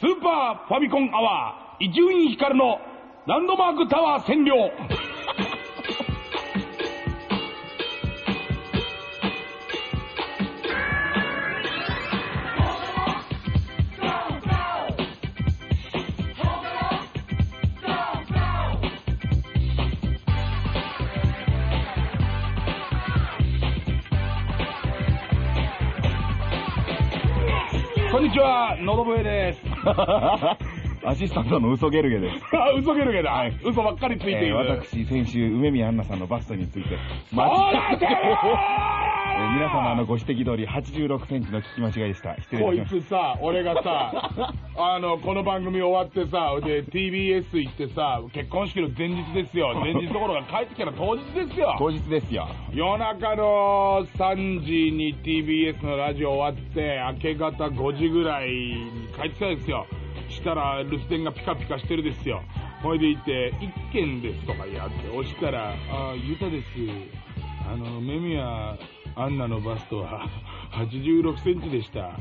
スーパーファミコンアワー、伊集院光のランドマークタワー占領。アシスタントの嘘ゲルゲです。あ、嘘ゲルゲだ。嘘ばっかりついている。えー私、先週、梅宮アンナさんのバストについて、そうだって 皆様のご指摘通り86センチの聞き間違いでした。失礼こいいたしましつさ、俺がさ、あの、この番組終わってさ、で、TBS 行ってさ、結婚式の前日ですよ。前日どころか帰ってきたら当日ですよた。。当日ですよ。夜中の3時に TBS のラジオ終わって、明け方5時ぐらいに帰ってきたんですよ。したら、留守電がピカピカしてるですよ。ほいでいて、一件ですとかやって、押したら、あ、ゆたです。あの、メミヤアンナのバストは86センチでした。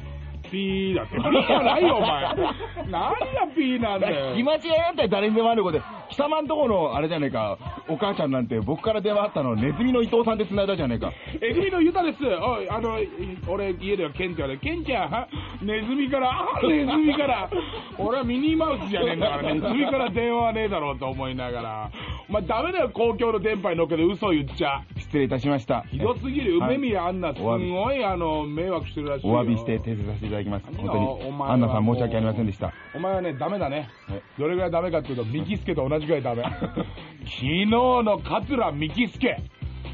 ピーだって。ピーじゃないよ、お前。何がピーなんだよ。聞き間違いなんて誰にでもあることで、貴様んとこの、あれじゃねえか、お母ちゃんなんて僕から電話あったの、ネズミの伊藤さんで繋いだじゃねえか。えぐみのゆたです。おい、あの、い俺、家ではケンちゃんで、ケンちゃん、はネズミから、あ、ネズミから、俺はミニーマウスじゃねえんだから、ネズミから電話はねえだろうと思いながら、お前ダメだよ、公共の電波に乗っけて嘘言っちゃ。失礼いたしました。ひどすぎる、はい梅宮アンナ、すごい、あの、迷惑してるらしいよ。お詫びして訂正させていただきます。何本当に。アンナさん申し訳ありませんでした。お前はね、ダメだねはい。どれぐらいダメかっていうと、ミキスケと同じぐらいダメ。昨日の桂ミキスケ。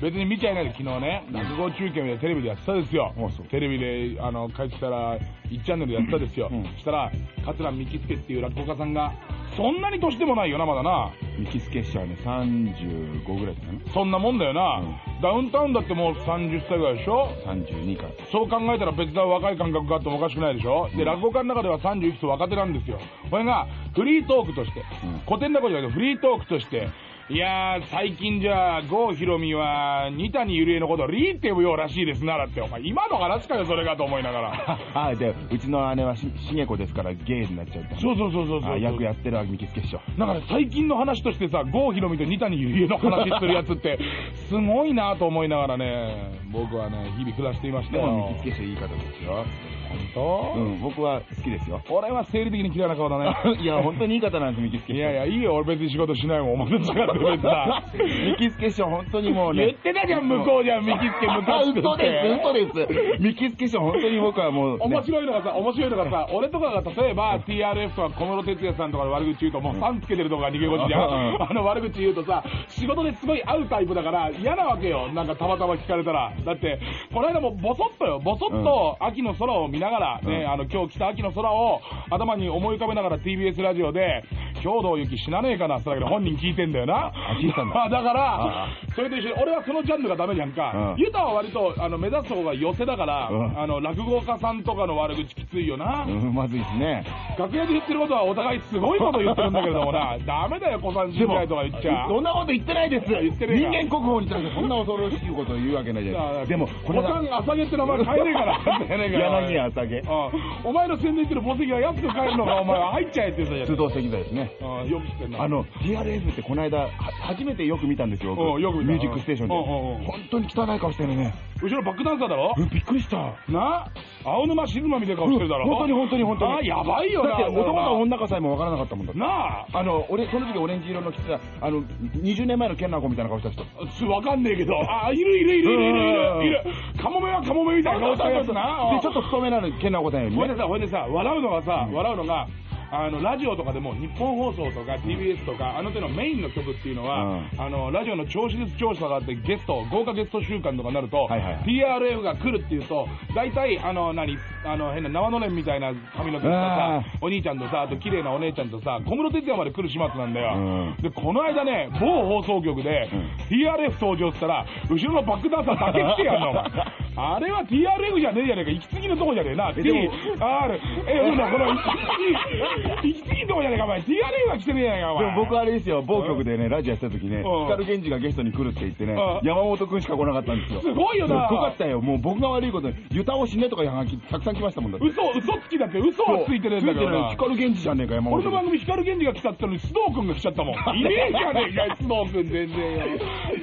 別に見ちゃいないで昨日ね、落語中継みたいなテレビでやってたですよ。テレビで、あの、帰ってきたら、1チャンネルでやってたですよ。うんそしたら、桂ミキスケっていう落語家さんが、そんなに年でもないよな、まだな。ミキス結社はね、35ぐらいですかね。そんなもんだよな。うんダウンタウンだってもう30歳ぐらいでしょ？32か。そう考えたら別な若い感覚があってもおかしくないでしょ？で、落語家の中では30いくつ若手なんですよ。これが、フリートークとして、うん古典落語じゃなくてフリートークとして、いやー、最近じゃあ、郷ひろみは、二谷ゆりえのことをリーって呼ぶようらしいですな、だって。お前、今の話かよ、それかと思いながら。あ、で、うちの姉はし、しげこですからゲイになっちゃうって。そうそうそうそうそう。あ、役やってるわ、ミキス結社。だから最近の話としてさ、郷ひろみと二谷ゆりえの話するやつって、すごいなと思いながらね、僕はね、日々暮らしていましたよ。でもミキス結社いい方ですよ。本当？うん、僕は好きですよ。俺は生理的に嫌いな顔だね。いや、本当にいい方なんです、ミキス結社。いやいや、いいよ、俺別に仕事しないもん。お前の力で別な。ミキス結社、本当にもうね。言ってたじゃん、向こうじゃん、ミキスケ向こあ、う嘘です、嘘です。ミキス結社、本当に僕はもう、ね、面白いのがさ、面白いのがさ、俺とかが例えば TRF とか小室哲哉さんとかの悪口言うと、もうさんつけてるとか逃げ腰じゃん。うんあの悪口言うとさ、仕事ですごい会うタイプだから嫌なわけよ。なんかたまたま聞かれたら。だって、この間もボソッとよ、ボソッと秋の空を見ながら、ね、うんあの今日来た秋の空を頭に思い浮かべながら TBS ラジオで、兵道行き死なねえかなって本人聞いてんだよな。だ だかあら、それと一緒に、俺はそのジャンルがダメじゃんかう。んユタは割とあの目指す方が寄せだから、うんあの落語家さんとかの悪口きついよな。うん、まずいですね。楽屋で言ってることはお互いすごいこと言ってるんだけれどもな、ダメだよ、古参信頼とか言っちゃ。そんなこと言ってないです。言って人間国宝に対してそんな恐ろしいことを言うわけないじゃないで も、これ古参朝毛って名前変えねえから。柳家朝毛。うんお前の宣伝してる宝石は安く買えるのが お前は入っちゃえって言ってたじゃん。通道石材ですね。うんよく知ってんな。あの、TRF ってこの間、は初めてよく見たんですよ。よくミュージックステーションで。本当に汚い顔してるね。後ろバックダンサーだろ？うん、びっくりした。な？青沼静馬みたいな顔してるだろ、本当に本当に本当に。あやばいよなだって男かな女かさえもわからなかったもんだ。なああの、俺、その時オレンジ色の着てた、あの、20年前のケンナコみたいな顔した人。すわかんねえけど、あ、いるいるいるいるいるいるいる。カモメはカモメみたいな顔したやつな。で、ちょっと太めなの、ケンナコさんよりねほいで。さ、ほいでさ、笑うのがさ、笑うのが、あの、ラジオとかでも、日本放送とか TBS とか、あの手のメインの曲っていうのは、うんあの、ラジオの調子です調査があって、ゲスト、豪華ゲスト週間とかになると、TRF が来るっていうと、大体、あの、何、あの、変な生のれんみたいな髪の毛とさ、お兄ちゃんとさ、あと綺麗なお姉ちゃんとさ、小室哲哉まで来る始末なんだよ。うんで、この間ね、某放送局で、うん TRF 登場って言ったら、後ろのバックダンサーだけ来てやんの、お前。あれは TRF じゃねえじゃねえか。行き過ぎのとこじゃねえな。えでも TR、え、ほら、この 行き過ぎ、行き過ぎのとこじゃねえか、お前。TRF は来てねえじゃねえか、お前。でも僕あれですよ、某局でね、ラジオやってた時ね、光源氏がゲストに来るって言ってね、山本くんしか来なかったんですよ。すごいよなすごかったよ。もう僕が悪いことに、ユタを死ねとかいうはがきたくさん来ましたもんだ。嘘、嘘つきだって、嘘はついてるんだから。光源氏じゃねえか、山本俺の番組、光源氏が来たって言ったのに、須藤君が来ちゃったもん。いねえじゃねえか、須藤君、全然よ。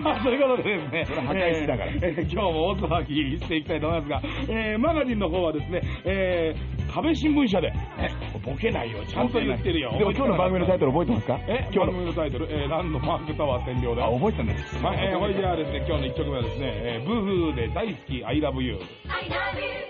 まあ、そういうことでですね、それ破壊しだからえーえー今日も大騒ぎしていきたいと思いますが、えーマガジンの方はですね、えー、壁新聞社で、ボケないように、ちゃんと言ってるよ。でも今日の番組のタイトル覚えてますか？え今日の。番組のタイトル、えー、ランドマークタワー占領で。あ、覚えてたんです。はい、えー、これじゃあですね、今日の1曲目はですね、えー、ブーフーで大好き、I love you。I love you,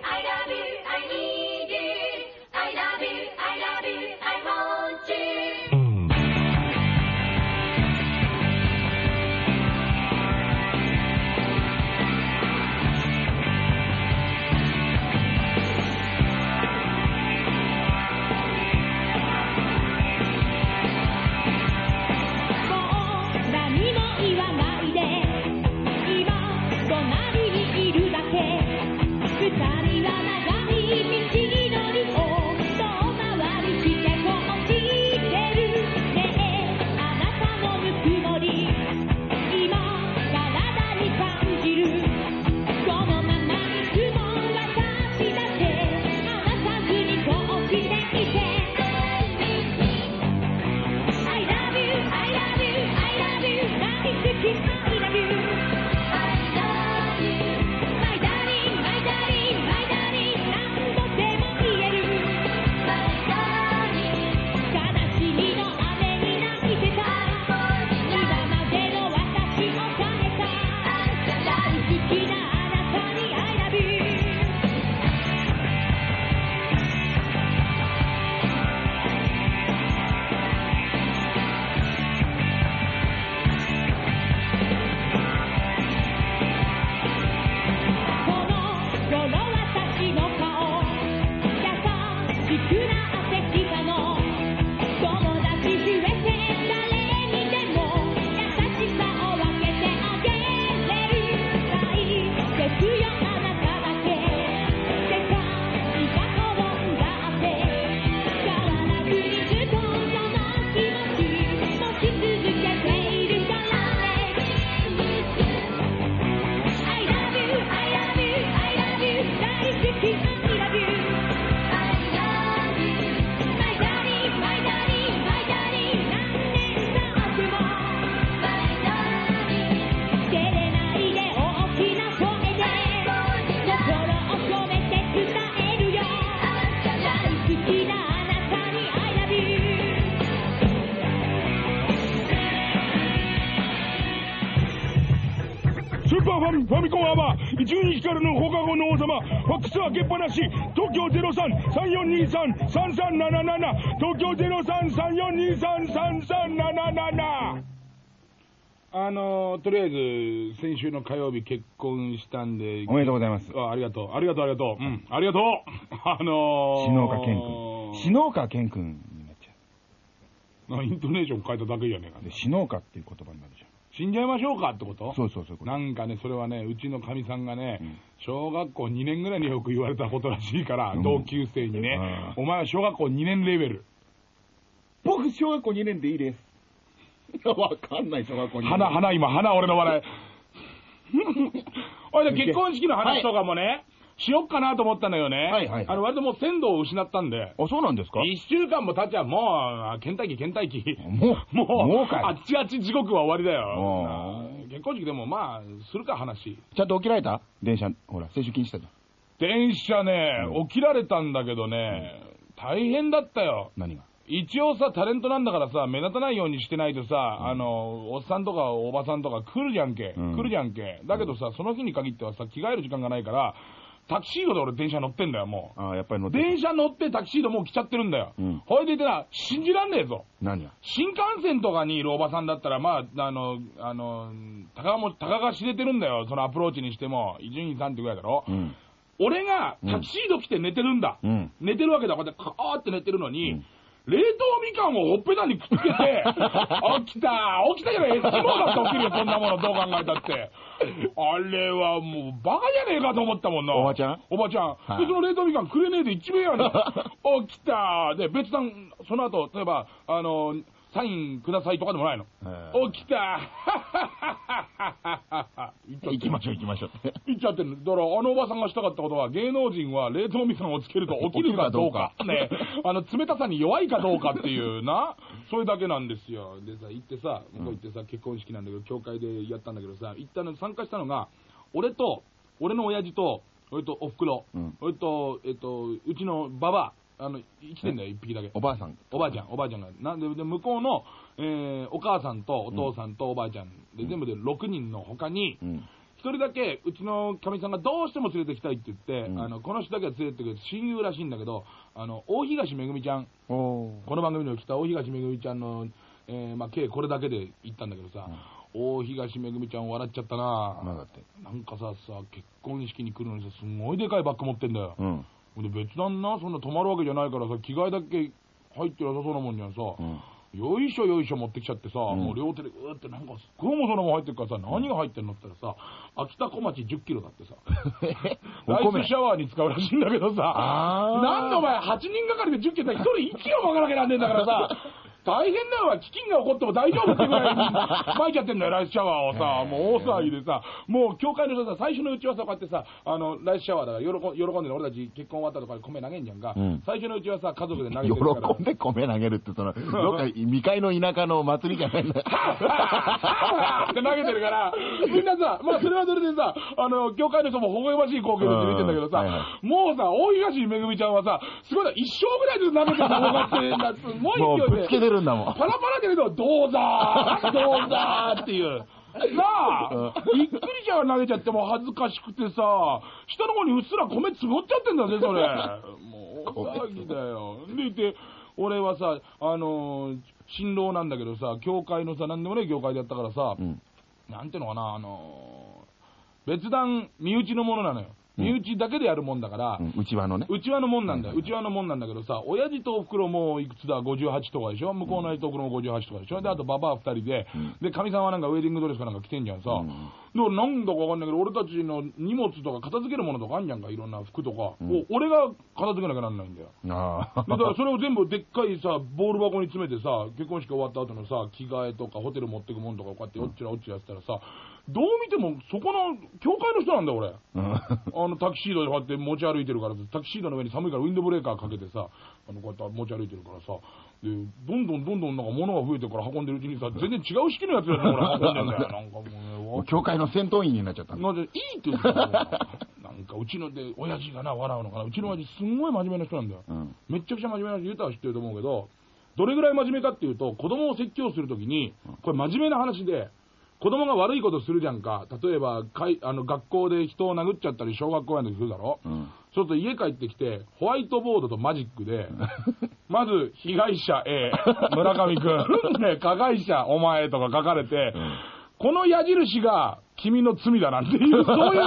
ファックス開けっぱなし、東京03-3423-3377、東京03-3423-3377。あのー、とりあえず、先週の火曜日結婚したんで、おめでとうございます。あありがとう、ありがとう、ありがとう、うん、ありがとう。あのー、篠岡健君。篠岡健君になっちゃあイントネーション変えただけじゃねえかう。で、篠岡っていう言葉になる死んじゃいましょうかってこと？ん。そうそうそう。なんかね、それはね、うちのかみさんがね、うん小学校2年ぐらいによく言われたことらしいから、うん同級生にね、お前は小学校2年レベル。僕、小学校2年でいいです。わかんない、小学校2年。花、花、今、花、俺の笑い。おいで、結婚式の話とかもね、しよっかなと思ったのよね。はいはいはいあの、割ともう鮮度を失ったんで、あ、そうなんですか？1週間も経っちゃう、もう、倦怠期、倦怠期。もう、もう、もうかいあっちあっち地獄は終わりだよあ。結婚式でもまあ、するか話。ちゃんと起きられた？電車、ほら、青春禁止だじゃん。電車ね、うん起きられたんだけどね、大変だったよ。何が？一応さ、タレントなんだからさ、目立たないようにしてないとさ、あの、おっさんとかおばさんとか来るじゃんけ。うん来るじゃんけ。だけどさ、その日に限ってはさ、着替える時間がないから、タキシードで俺電車乗ってんだよ、もああ、やっぱり乗っう。てる電車乗ってタキシードもう来ちゃってるんだよ。うんほいでいてな、信じらんねえぞ。何が？新幹線とかにいるおばさんだったら、まあ、あの、あの、たかも、たかが知れてるんだよ、そのアプローチにしても、伊集院さんってぐらいだろ。うん。俺がタキシード着て寝てるんだ。うん。寝てるわけだ、こうやってカーって寝てるのに、うん冷凍みかんをほっぺたにくっつけて、起きた、起きたじゃない、エスキモーだって起きるよ、そんなもの、どう考えたって。あれはもう、バカじゃねえかと思ったもんな。おばちゃん？おばちゃん。はいで、その冷凍みかんくれねえで一面やん。起きた。で、別段、その後、例えば、あの、サインくださいとかでもないの。え起きた。行きましょう行きましょうって。言っちゃってる。だから、あのおばさんがしたかったことは、芸能人は冷凍み かんをつけると起きるかどうか。ね。あの、冷たさに弱いかどうかっていうな。それだけなんですよ。でさ、行ってさ、向こう行ってさ、結婚式なんだけど、教会でやったんだけどさ、行ったの、参加したのが、俺と、俺の親父と、俺とおふくろ、うん俺と、えっと、うちのババア、あの、生きてんだよ、一匹だけ。おばあさん。おばあちゃん、おばあちゃんが。なんで、で向こうの、えーお母さんとお父さんとおばあちゃんで、全部で6人の他に、うん。一人だけ、うちのかみさんがどうしても連れてきたいって言って、うんあの、この人だけは連れてくれて、親友らしいんだけど、あの、大東めぐみちゃん、おこの番組にも来た大東めぐみちゃんの、えーまあ、計これだけで行ったんだけどさ、大東めぐみちゃん笑っちゃったな、まだって。なんかさ、さ、結婚式に来るのにさ、すんごいでかいバッグ持ってんだよ。うん。で別段な、そんな泊まるわけじゃないからさ、着替えだけ入ってなさそうなもんにはさ、うん。よいしょよいしょ持ってきちゃってさ、ん。もう両手でうーってなんかすっごい重そうなもん入ってるからさ、何が入ってんのって言ったらさ、秋田小町10キロだってさ、おライ米スシャワーに使うらしいんだけどさ、なんでお前8人がかりで10キロだ1人1キロ巻かなきゃなんねえんだからさ、大変だよ、飢饉が起こっても大丈夫ってぐらいに巻いちゃってんだよ、ライスシャワーをさ、もう大騒ぎでさ、もう教会の人さ、最初のうちはさ、こうやってさ、あの、ライスシャワーだから喜ん喜んでる俺たち結婚終わったとかで米投げんじゃんか、うん。最初のうちはさ、家族で投げてるから。喜んで米投げるって、その、どっか未開の田舎の祭りじゃないんだ。って投げてるから、みんなさ、まあそれはそれでさ、あの、教会の人も微笑ましい光景だって見てんだけどさ、もうさ、大東めぐみちゃんはさ、すごいな、一生ぐらいで投げて転がって。んだ、すごい勢いで。るんだもん。パラパラだけど、どうざー、どうざーっていう。なあ、びっくりじゃん投げちゃってもう恥ずかしくてさ、下の方にうっすら米積もっちゃってんだぜ、それ。もう大騒ぎだよ。でいて、俺はさ、あのー新郎なんだけどさ、教会のさ、なんでもね、業界でやったからさ、うん。なんていうのかな、あのー別段、身内のものなのよ。うん身内だけでやるもんだから、うん内輪のね。うちわのもんなんだよ。うちわのもんなんだけどさ、親父とお袋もいくつだ ?58 とかでしょ？向こうの親父とお袋も58とかでしょ？で、あとババア2人で、で、かみさんはなんかウェディングドレスかなんか着てんじゃんさ。うんだからなんだかわかんないけど、俺たちの荷物とか片付けるものとかあんじゃんか、いろんな服とか。俺が片付けなきゃなんないんだよ。ああ。だからそれを全部でっかいさ、ボール箱に詰めてさ、結婚式終わった後のさ、着替えとかホテル持ってくもんとかこうやっておっちらおっちらやってたらさ、どう見てもそこの教会の人なんだよ俺。うんあのタキシードでこうやって持ち歩いてるから、タキシードの上に寒いからウィンドブレーカーかけてさ、あのこうやって持ち歩いてるからさ、で、どんどんどんどんなんか物が増えてるから運んでるうちにさ、全然違う式のやつだよ、俺運んでんだよ。なんかもうね、教会の戦闘員になっちゃったんだ。なぜいいって言うんだよ。なんかうちので、親父がな、笑うのかな。うちの親父すんごい真面目な人なんだよ。うん。めっちゃくちゃ真面目な人、言うたら知ってると思うけど、どれぐらい真面目かっていうと、子供を説教するときに、これ真面目な話で、子供が悪いことするじゃんか。例えば、かいあの学校で人を殴っちゃったり、小学校やんでするだろ？うん。そうすると家帰ってきて、ホワイトボードとマジックで、まず、被害者 A、村上くん、ね、加害者お前とか書かれて、この矢印が君の罪だなんていう、そういう、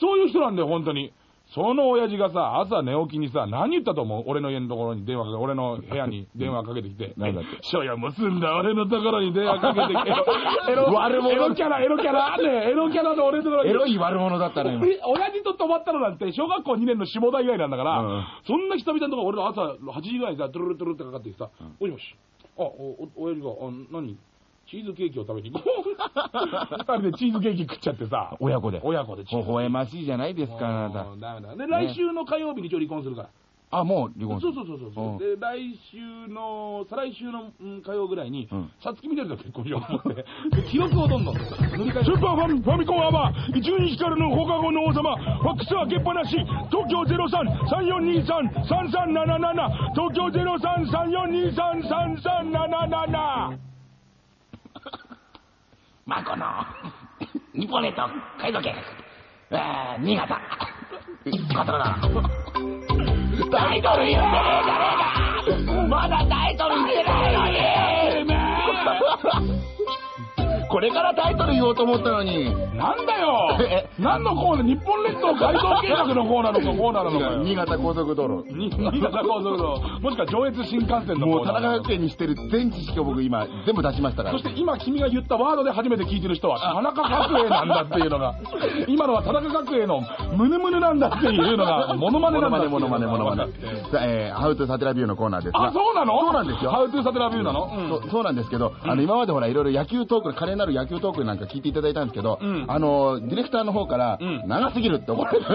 そういう人なんだよ、本当に。その親父がさ、朝寝起きにさ、何言ったと思う？俺の家のところに電話かけ俺の部屋に電話かけてきて。なんだって書や結んだ俺のところに電話かけてきて。エロ、悪者。エロキャラ、エロキャラ、ね、エロキャラの俺のところに。エロい悪者だったね、親父と泊まったのなんて、小学校2年の下田以外なんだから、うん。そんな久々のとこ俺の朝8時ぐらいにさ、トゥルルトゥルルってかかってきてさ、もしもし、あ、お、お、親父が、あ、何？チーズケーキを食べに行こう。二人でチーズケーキ食っちゃってさ、親子で。親子でチーズ微笑ましいじゃないですか、あなた。ダメだ。で、来週の火曜日に一応離婚するから。あ、もう離婚そうそうそうそうで、来週の、再来週の、うん火曜ぐらいに、うんさつき見てると結婚しようと思って、で記録をどんどん塗り替えスーパーファミファミコンアワー、一日からの放課後の王様、ファックス開けっぱなし、東京03-3423-3377、東京03-3423-3377。マコの日本列島海賊計画、えー、新潟、コトロタイトル言ってねえじゃねえか。まだタイトル言ってないのにここれからタイトル言おうと思ったのに。なんだよえ何のコーナー？日本列島改造計画のコーナーのコーナーなのかよ。新潟高速道路。新潟高速道路、もしくは上越新幹線のもう田コーナー中学園にしてる全知識を僕今全部出しましたから。そして今君が言ったワードで初めて聞いてる人は田中角栄なんだっていうのが、今のは田中角栄のムヌムヌなんだっていうのが、モノマネなんだっていうモノマネ、モノマネ、モノマネ。えさあえー、 How to サテラビューのコーナーですが。あ、そうなの？そうなんですよ。 How to サテラビューなの？そうなんですけど、あの今までほらいろいろ野球トーク、華麗なる野球トークなんか聞いていただいたんですけど、うんあのディレクターの方から、うん長すぎるって怒られる。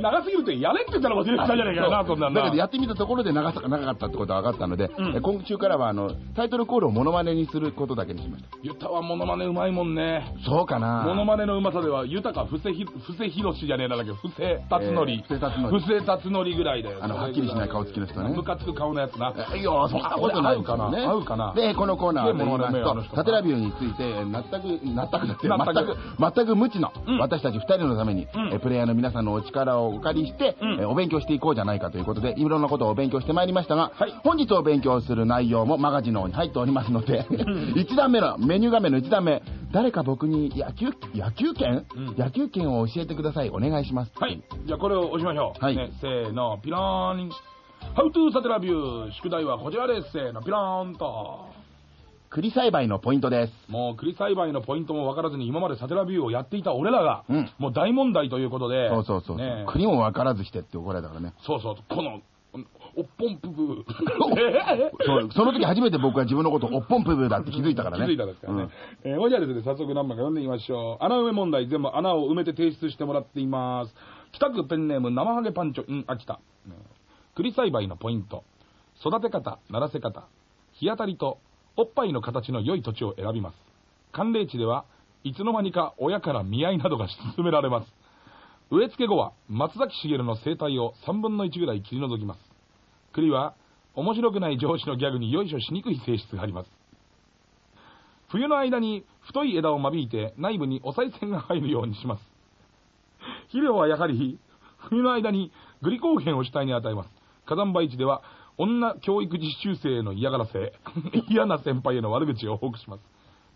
長すぎるってやれって言ったらもうディレクターじゃねえかよな、そんなんな。だけどやってみたところで長さが長かったってことが分かったので、うんえ今週からはあのタイトルコールをモノマネにすることだけにしました。ユタはモノマネうまいもんね。そうかなモノマネのうまさでは、豊か、布施ひ、布施ひろしじゃねえなんだっけど、布施達則。えー布施達則布施達則ぐらいだよ。あのはっきりしない顔つきの人ねムカつく顔のやつな。えいや、そんなことないかな合うかなで、このコーナーはモノマネラビューについて、全く、全くだって、全く全く、無知の、うん私たち二人のために、うんえプレイヤーの皆さんのお力をお借りして、うんえお勉強していこうじゃないかということで、いろんなことをお勉強してまいりましたが、はい本日お勉強する内容もマガジンの方に入っておりますので、1段目の、メニュー画面の1段目、誰か僕に野球、野球券、うん野球券を教えてください。お願いします。はい。じゃあこれを押しましょう。はいね、せーの、ピラーン。How to サテラビュー。宿題はこちらです。せーの、ピラーンと。栗栽培のポイントです。もう栗栽培のポイントも分からずに今までサテラビューをやっていた俺らが、うんもう大問題ということで、そうそうそう。ね栗も分からずしてって怒られたからね。そうそう、この、おっぽんぷぷ。そうその時初めて僕は自分のことをおっぽんぷぷだって気づいたからね。気づいたですからね。えー、ほいじゃあですね、早速何番か読んでみましょう。穴埋め問題、全部穴を埋めて提出してもらっています。北区ペンネーム、生ハゲパンチョ、うん、秋田。ね栗栽培のポイント。育て方、ならせ方。日当たりと、おっぱいの形の良い土地を選びます。寒冷地では、いつの間にか親から見合いなどが進められます。植え付け後は、松崎しげるの生態を3分の1ぐらい切り除きます。栗は、面白くない上司のギャグによいしょしにくい性質があります。冬の間に太い枝を間引いて内部にお賽銭が入るようにします。肥料はやはり冬の間にグリコーゲンを主体に与えます。火山灰地では女教育実習生への嫌がらせ、嫌な先輩への悪口を多くします。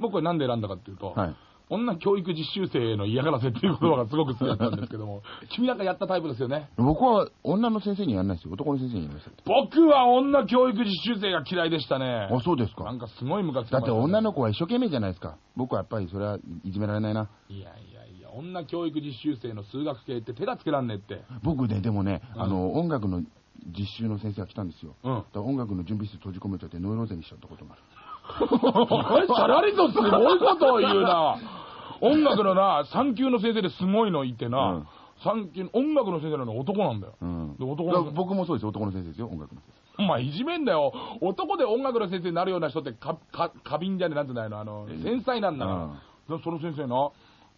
僕これなんで選んだかっていうと、はい女教育実習生への嫌がらせっていう言葉がすごく好きだったんですけども、君なんかやったタイプですよね。僕は女の先生にやらないですよ。男の先生にやりました。僕は女教育実習生が嫌いでしたね。あ、そうですか。なんかすごいムカつきだってましたね女の子は一生懸命じゃないですか。僕はやっぱりそれはいじめられないな。いやいやいや、女教育実習生の数学系って手がつけらんねえって。僕ね、でもね、うんあの、音楽の実習の先生が来たんですよ。うんだから音楽の準備室閉じ込めちゃってノイローゼにしちゃったことがある。おい、さらりとすごいことを言うな。音楽のな、3級の先生ですごいのいてな、うん三級の音楽の先生なの男なんだよ。うん。で男の僕もそうですよ。男の先生ですよ。音楽の先お前いじめんだよ。男で音楽の先生になるような人ってか、か、過敏じゃねえ、なんてないの、あの、繊細なんだから。でその先生な、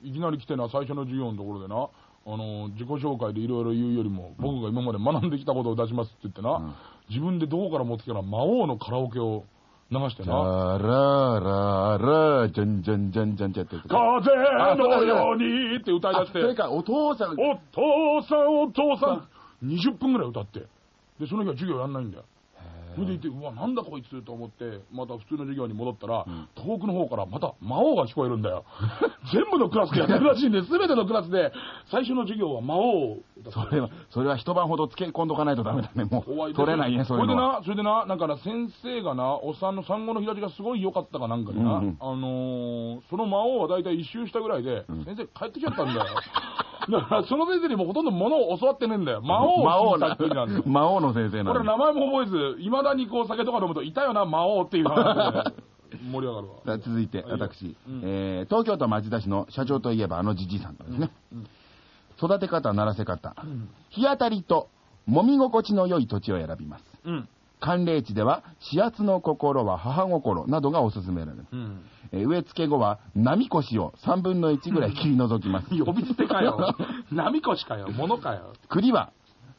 いきなり来てな、最初の授業のところでな、あの、自己紹介でいろいろ言うよりも、僕が今まで学んできたことを出しますって言ってな、うん自分でどこから持ってきたら魔王のカラオケを流して生。な、ララララ、じゃんじゃんじゃんじゃんじゃんって。風のようにって歌い出して、あそれか、お父さん。お父さんお父さん、20分ぐらい歌って、で、その日は授業やんないんだよ。それでいて、うわ、なんだこいつと思って、また普通の授業に戻ったら、遠くの方からまた魔王が聞こえるんだよ。全部のクラスでやってるらしいんで、す。べてのクラスで、最初の授業は魔王それは、それは一晩ほどつけ込んどかないとダメだね。もう、取れないね、それでな、それでな、なんかな、先生がな、おっさんの産後の開きがすごい良かったかなんかにな、あのー、その魔王は大体一周したぐらいで、ん。先生帰ってきちゃったんだよ。だから、その先生にもほとんど物を教わってねえんだよ。魔王魔王なを聞いたっきりなんだよ。魔王の先生な俺ん名前も覚えず、いまだにこう酒とか飲むと、いたよな、魔王っていう話で盛り上がるわ。続いて、はい私、うんえー東京都町田市の社長といえばあのじじいさんですね。育て方、ならせ方、日当たりと揉み心地の良い土地を選びます。うん。寒冷地では、始圧の心は母心などがおすすめられる。うん。えー植え付け後は、波腰を3分の1ぐらい切り除きます。呼び捨てかよ。波越かよ。物かよ。栗は、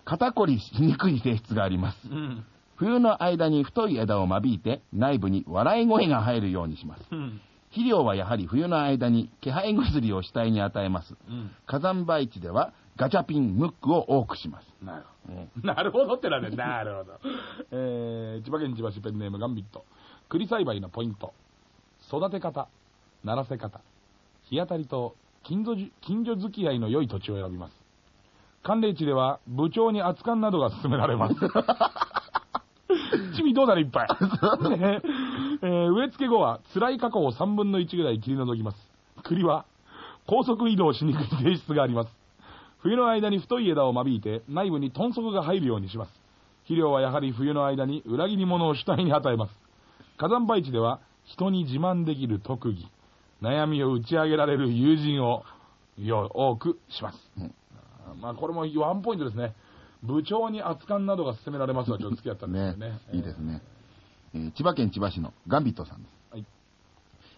肩こりしにくい性質があります。うん。冬の間に太い枝を間引いて、内部に笑い声が入るようにします。うん。肥料はやはり冬の間に気配薬を主体に与えます。うん。火山灰地ではガチャピン、ムックを多くします。なるほど。なるほどってなんだよ。なるほど。えー、千葉県千葉市ペンネームガンビット。栗栽培のポイント。育て方、ならせ方、日当たりと近所じ近所付き合いの良い土地を選びます。寒冷地では部長に熱燗などが勧められます。チミどうだね、いっぱい。ねえー植え付け後は辛い過去を3分の1ぐらい切り除きます。栗は高速移動しにくい性質があります。冬の間に太い枝を間引いて内部に豚足が入るようにします。肥料はやはり冬の間に裏切り者を主体に与えます。火山灰地では人に自慢できる特技、悩みを打ち上げられる友人をよ多くします。うんまあこれもワンポイントですね。部長に熱燗などが勧められますはちょっと付き合ったんですよね。いいですね。えー千葉県千葉市のガンビットさんです。はい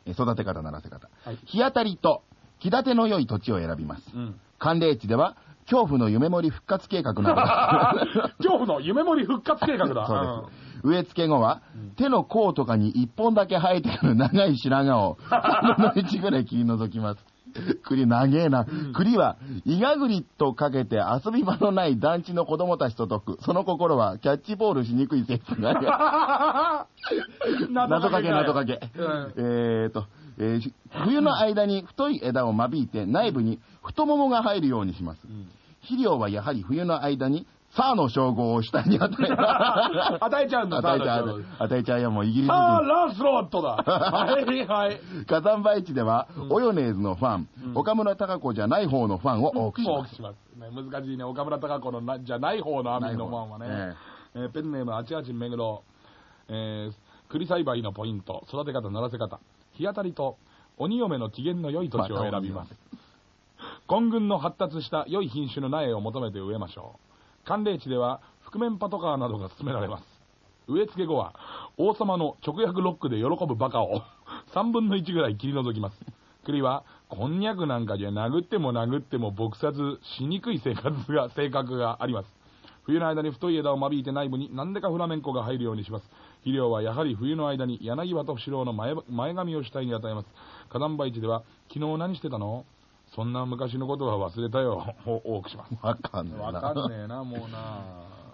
えー育て方、ならせ方。はい日当たりと気立ての良い土地を選びます。うん。寒冷地では、恐怖の夢盛り復活計画などが 恐怖の夢盛り復活計画だ。そうです。植え付け後は、手の甲とかに一本だけ生えてくる長い白髪を、3分の1ぐらい切り除きます。栗長えな。栗は、イガグリとかけて遊び場のない団地の子供たちと解く。その心は、キャッチボールしにくい性質があります。うん。謎かけ、謎かけ。うんえーと、えーし冬の間に太い枝を間引いて内部に太ももが入るようにします。肥料はやはり冬の間に、サーの称号を下に与え与えちゃうんだ、与えちゃう。与えちゃうよ、もうイギリスさあ、人。ランスロットだ。はい、はい。火山灰地では、オヨネーズのファン、うん岡村孝子じゃない方のファンを多くします。多くします。ね、難しいね。岡村隆子のなじゃない方のアミンのファンはね。ええーペンネーム、あちあちめぐろ。えー、栗栽培のポイント、育て方、ならせ方。日当たりと、鬼嫁の機嫌の良い土地を選びます。混群の発達した良い品種の苗を求めて植えましょう。寒冷地では、覆面パトカーなどが勧められます。植え付け後は、王様の直訳ロックで喜ぶバカを3分の1ぐらい切り除きます。栗は、こんにゃくなんかじゃ殴っても殴っても撲殺しにくい生活が、性格があります。冬の間に太い枝を間引いて内部に何でかフラメンコが入るようにします。肥料はやはり冬の間に柳葉と四郎の前前髪を主体に与えます。火山灰地では、昨日何してたの？そんな昔のことは忘れたよ。を多くします。わかんないな。わかんねえな、もうな。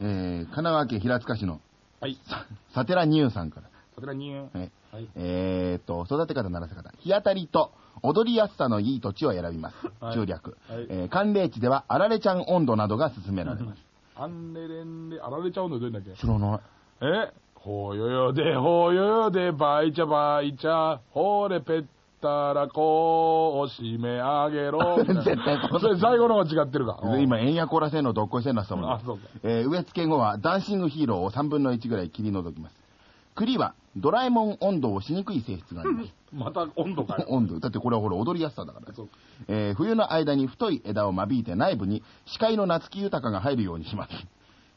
えー神奈川県平塚市のはい。サテラニューさんから。それらに、はいはい。えーと、育て方、ならせ方。日当たりと踊りやすさのいい土地を選びます。はい中略。はいえー寒冷地では、あられちゃん温度などが勧められます。アンレレンレ、あられちゃうのどういうんだっけ？知らない。え？ほよよで、ほよよで、バイチャバイチャ、ほれぺったらこを締め上げろ。絶対それ最後のが違ってるか。今、円やこらせんのどっこいせんなしたもんあそうかえー植え付け後は、ダンシングヒーローを3分の1ぐらい切り除きます。栗は、ドラえもん温度をしにくい性質があります。また温度かよ。温度。だってこれはほら、踊りやすさだから。そうえー冬の間に太い枝を間引いて内部に視界の夏木豊が入るようにします。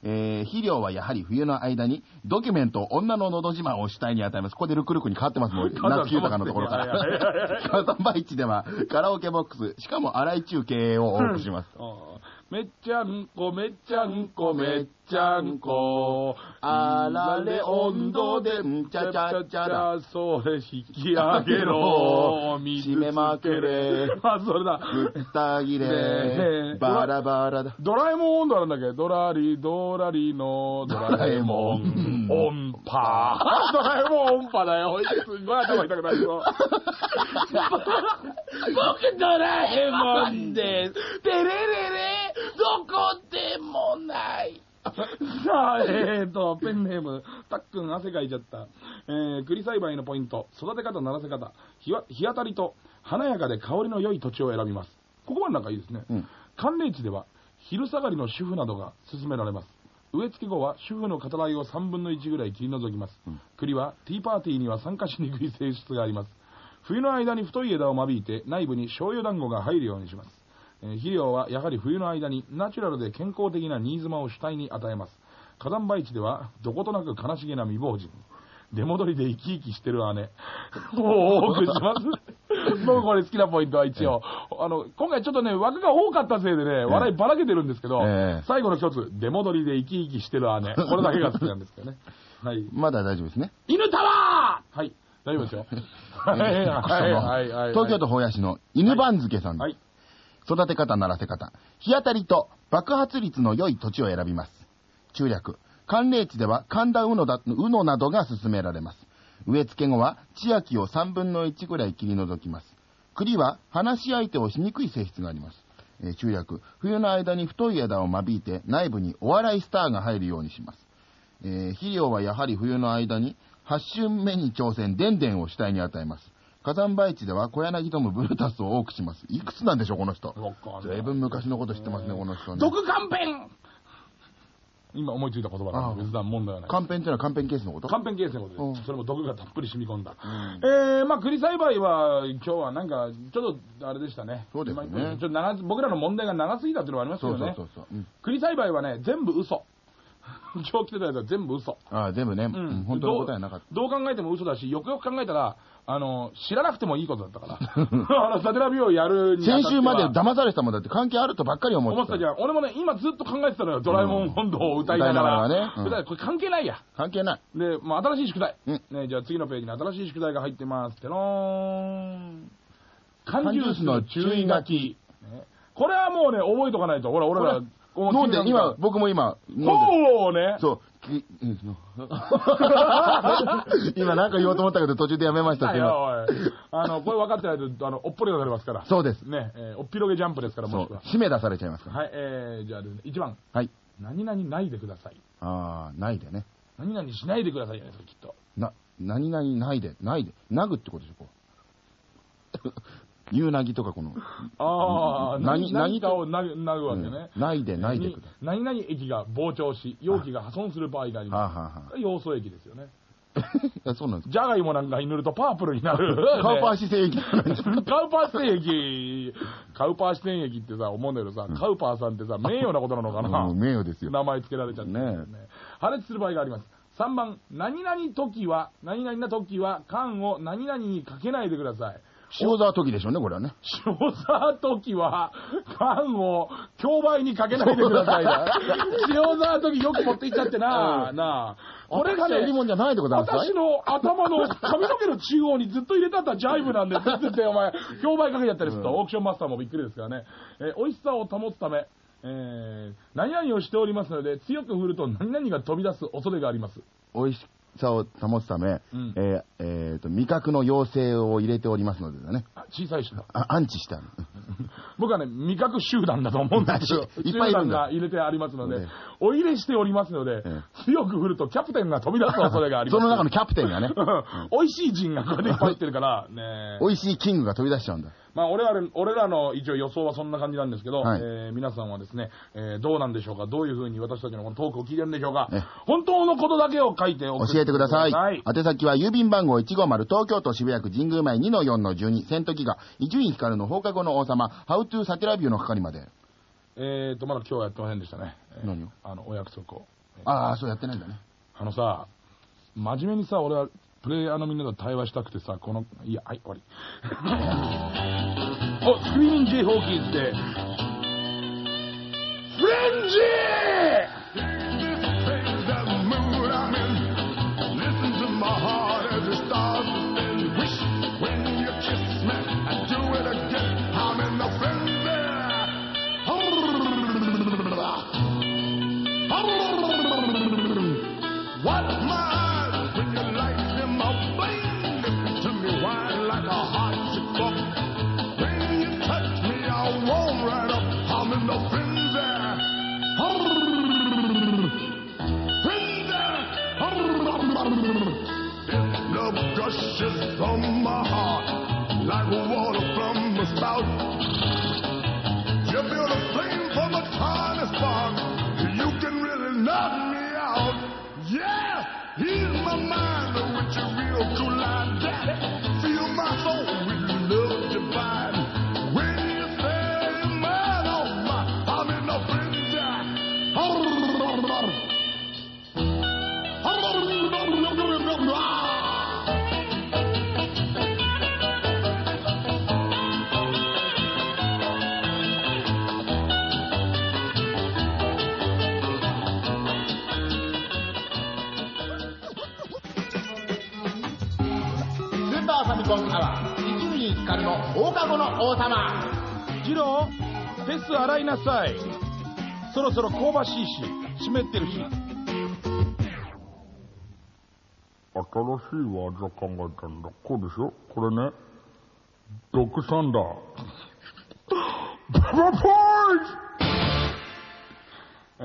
えー肥料はやはり冬の間にドキュメント女ののど自慢を主体に与えます。ここでルクルクに変わってますもん。夏木豊のところかはいはいはいら。火山灰地ではカラオケボックス、しかも荒い中継を多くします。ああめっちゃんこ、めっちゃんこ、めっちゃんこ。あられ温度でんちゃちゃちゃだ。それ引き上げろ。水 締めまくれ。あ、それだ。ぶった切れ。バラバラだ。ドラえもん温度なんだっけ？ドラリ、ドラリのドラえもん音波。ドラえもん音波だよ。すごい頭痛くなるよ。僕ドラえもんです。てれれれ、どこでもない。さあ、えーと、ペンネーム、たっくん汗かいちゃった。えー、栗栽培のポイント、育て方、ならせ方、日は日当たりと華やかで香りの良い土地を選びます。ここまでなんかいいですね。うん寒冷地では昼下がりの主婦などが勧められます植え付け後は主婦の語らいを3分の1ぐらい切り除きます、栗はティーパーティーには参加しにくい性質があります冬の間に太い枝を間引いて内部に醤油団子が入るようにします、えー肥料はやはり冬の間にナチュラルで健康的な新妻を主体に与えます火山灰地ではどことなく悲しげな未亡人出戻りで生き生きしてる姉。多くします。僕これ好きなポイントは一応、あの、今回ちょっとね、枠が多かったせいでね、笑いばらけてるんですけど、ええ最後の一つ、出戻りで生き生きしてる姉。これだけが好きなんですけどね。はい。まだ大丈夫ですね。犬タワーはい。大丈夫ですよ。はい、はい、はい、はい。東京都保谷市の犬番付さんです。はい。育て方、ならせ方。日当たりと爆発率の良い土地を選びます。中略。寒冷地では寒田うのだ、うのなどが勧められます。植え付け後は千秋を3分の1ぐらい切り除きます。栗は話し相手をしにくい性質があります。えー中略、冬の間に太い枝を間引いて内部にお笑いスターが入るようにします。えー肥料はやはり冬の間に8春目に挑戦、でんでんを主体に与えます。火山灰地では小柳ともブルータスを多くします。いくつなんでしょう、この人。随分昔のこと知ってますね、この人ね。毒カンペン今思いついた言葉なんで別段問題はない。カンペンっていうのはカンペンケースのこと？カンペンケースのことうんです。それも毒がたっぷり染み込んだ。んえー、まあ栗栽培は今日はなんかちょっとあれでしたね。そうですねまあちょっと長す僕らの問題が長すぎたっていうのはありますけそうそうどね。そうそう。うん栗栽培はね、全部嘘。今日来てたやつは全部嘘。ああ、全部ね、ううん本当の答えはなかった。どうどう考えても嘘だし、よくよく考えたら、あの、知らなくてもいいことだったから。あの、サテラビをやるに先週まで騙されてたもんだって関係あるとばっかり思ってた。思ってたじゃん。俺もね、今ずっと考えてたのよ。ドラえもん本堂を歌いながら。歌いながらね うんこれ関係ないや。関係ない。で、まあ、新しい宿題。うんね、じゃあ次のページに新しい宿題が入ってます。てろーん。缶ジュースの注意書き。ねこれはもうね、覚えとかないと。ほら、俺ら、飲んで、今か、僕も今、飲んで。ほうね。そう。今なんか言おうと思ったけど途中でやめましたって今。だよ、おい。あの、これ分かってないと、あの、おっぽりが出れますから。そうです。ね、えーおっぴろげジャンプですから、もしくは。。締め出されちゃいますから。はい、えー、じゃあ、1番。はい。何々ないでください。ああ、ないでね。何々しないでくださいじゃないですか、きっと。な、何々ないで、ないで。なぐってことでしょ、こう。夕なぎとかこの。ああ、何何何かをなぐなぐわけね。うんないで、ないでください。何々液が膨張し、容器が破損する場合がありはあ、まはあはす。要素液ですよね。そうなんです。じゃがいもなんかに塗るとパープルになる。カウパーシ姿勢液カウパー視液。カウパー視点液ってさ、思うんだけどさ、カウパーさんってさ、名誉なことなのかな、うん名誉ですよ。名前付けられちゃってね。破裂する場合があります。3番、何々時は、何々な時は、缶を何々にかけないでください。塩沢時でしょうね、これはね。塩沢時は、缶を競売にかけないでくださいな。塩沢時よく持っていっちゃってな、なあ。これがねいり、もんじゃないでございま私の頭の髪の毛の中央にずっと入れてあったジャイブなんですってって、お前、競売かけちゃったりすると、オークションマスターもびっくりですからね。えー美味しさを保つため、えー何々をしておりますので、強く振ると何々が飛び出す恐れがあります。美味しさを保つため、うんえーえーと、味覚の妖精を入れておりますのでね。あ小さいしな。あアンチしてある。僕はね、味覚集団だと思うんですよ。いっぱいいるんだ集団が入れてありますのでね、お入れしておりますのでえ、強く振るとキャプテンが飛び出す恐れがあります。その中のキャプテンがね、美味しいジンがこれでいっぱい入ってるから、ね美味しいキングが飛び出しちゃうんだ。まあ、俺ら俺らの一応予想はそんな感じなんですけど、はいえー皆さんはですね、えーどうなんでしょうか、どういうふうに私たちのこのトークを聞いてるんでしょうか？ね、本当のことだけを書いて教教えてください。はい。宛先は郵便番号150東京都渋谷区神宮前2の4の12戦闘機が伊集院光の放課後の王様 How to サテラビューの係まで。えーと、まだ今日はやってませんでしたね。えー何を？あの、お約束を。ああ、そうやってないんだね。あのさ、真面目にさ、俺はプレイヤーのみんなと対話したくてさ、この、いや、はい、終わり。お、スクリーミング J ホーキーズで、from my heart 王様。ジロー、フェス洗いなさい。そろそろ香ばしいし、湿ってるし。新しい技考えたんだ。こうでしょ？これね。ドッグサンダー。ババボーイえ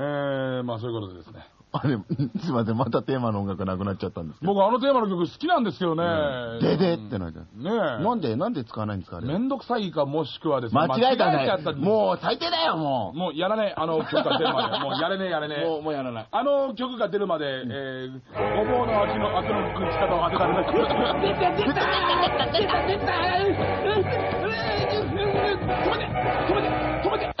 ー、まあそういうことでですね。あれ、すいません、またテーマの音楽なくなっちゃったんですけど。僕あのテーマの曲好きなんですけどね。ででってなっちゃう。ねえ。なんで、なんで使わないんですかあれ？めんどくさいかもしくはですね。間違えたねた。もう最低だよ、ももうやらねえ、あの曲が出るまで。もうやれねえ、やれねう。もう、え。もうやらない。あの曲が出るまで、えー、ごぼうの秋の、秋の口方を当てられない。出た出た出た出た出た止めて止めて止めて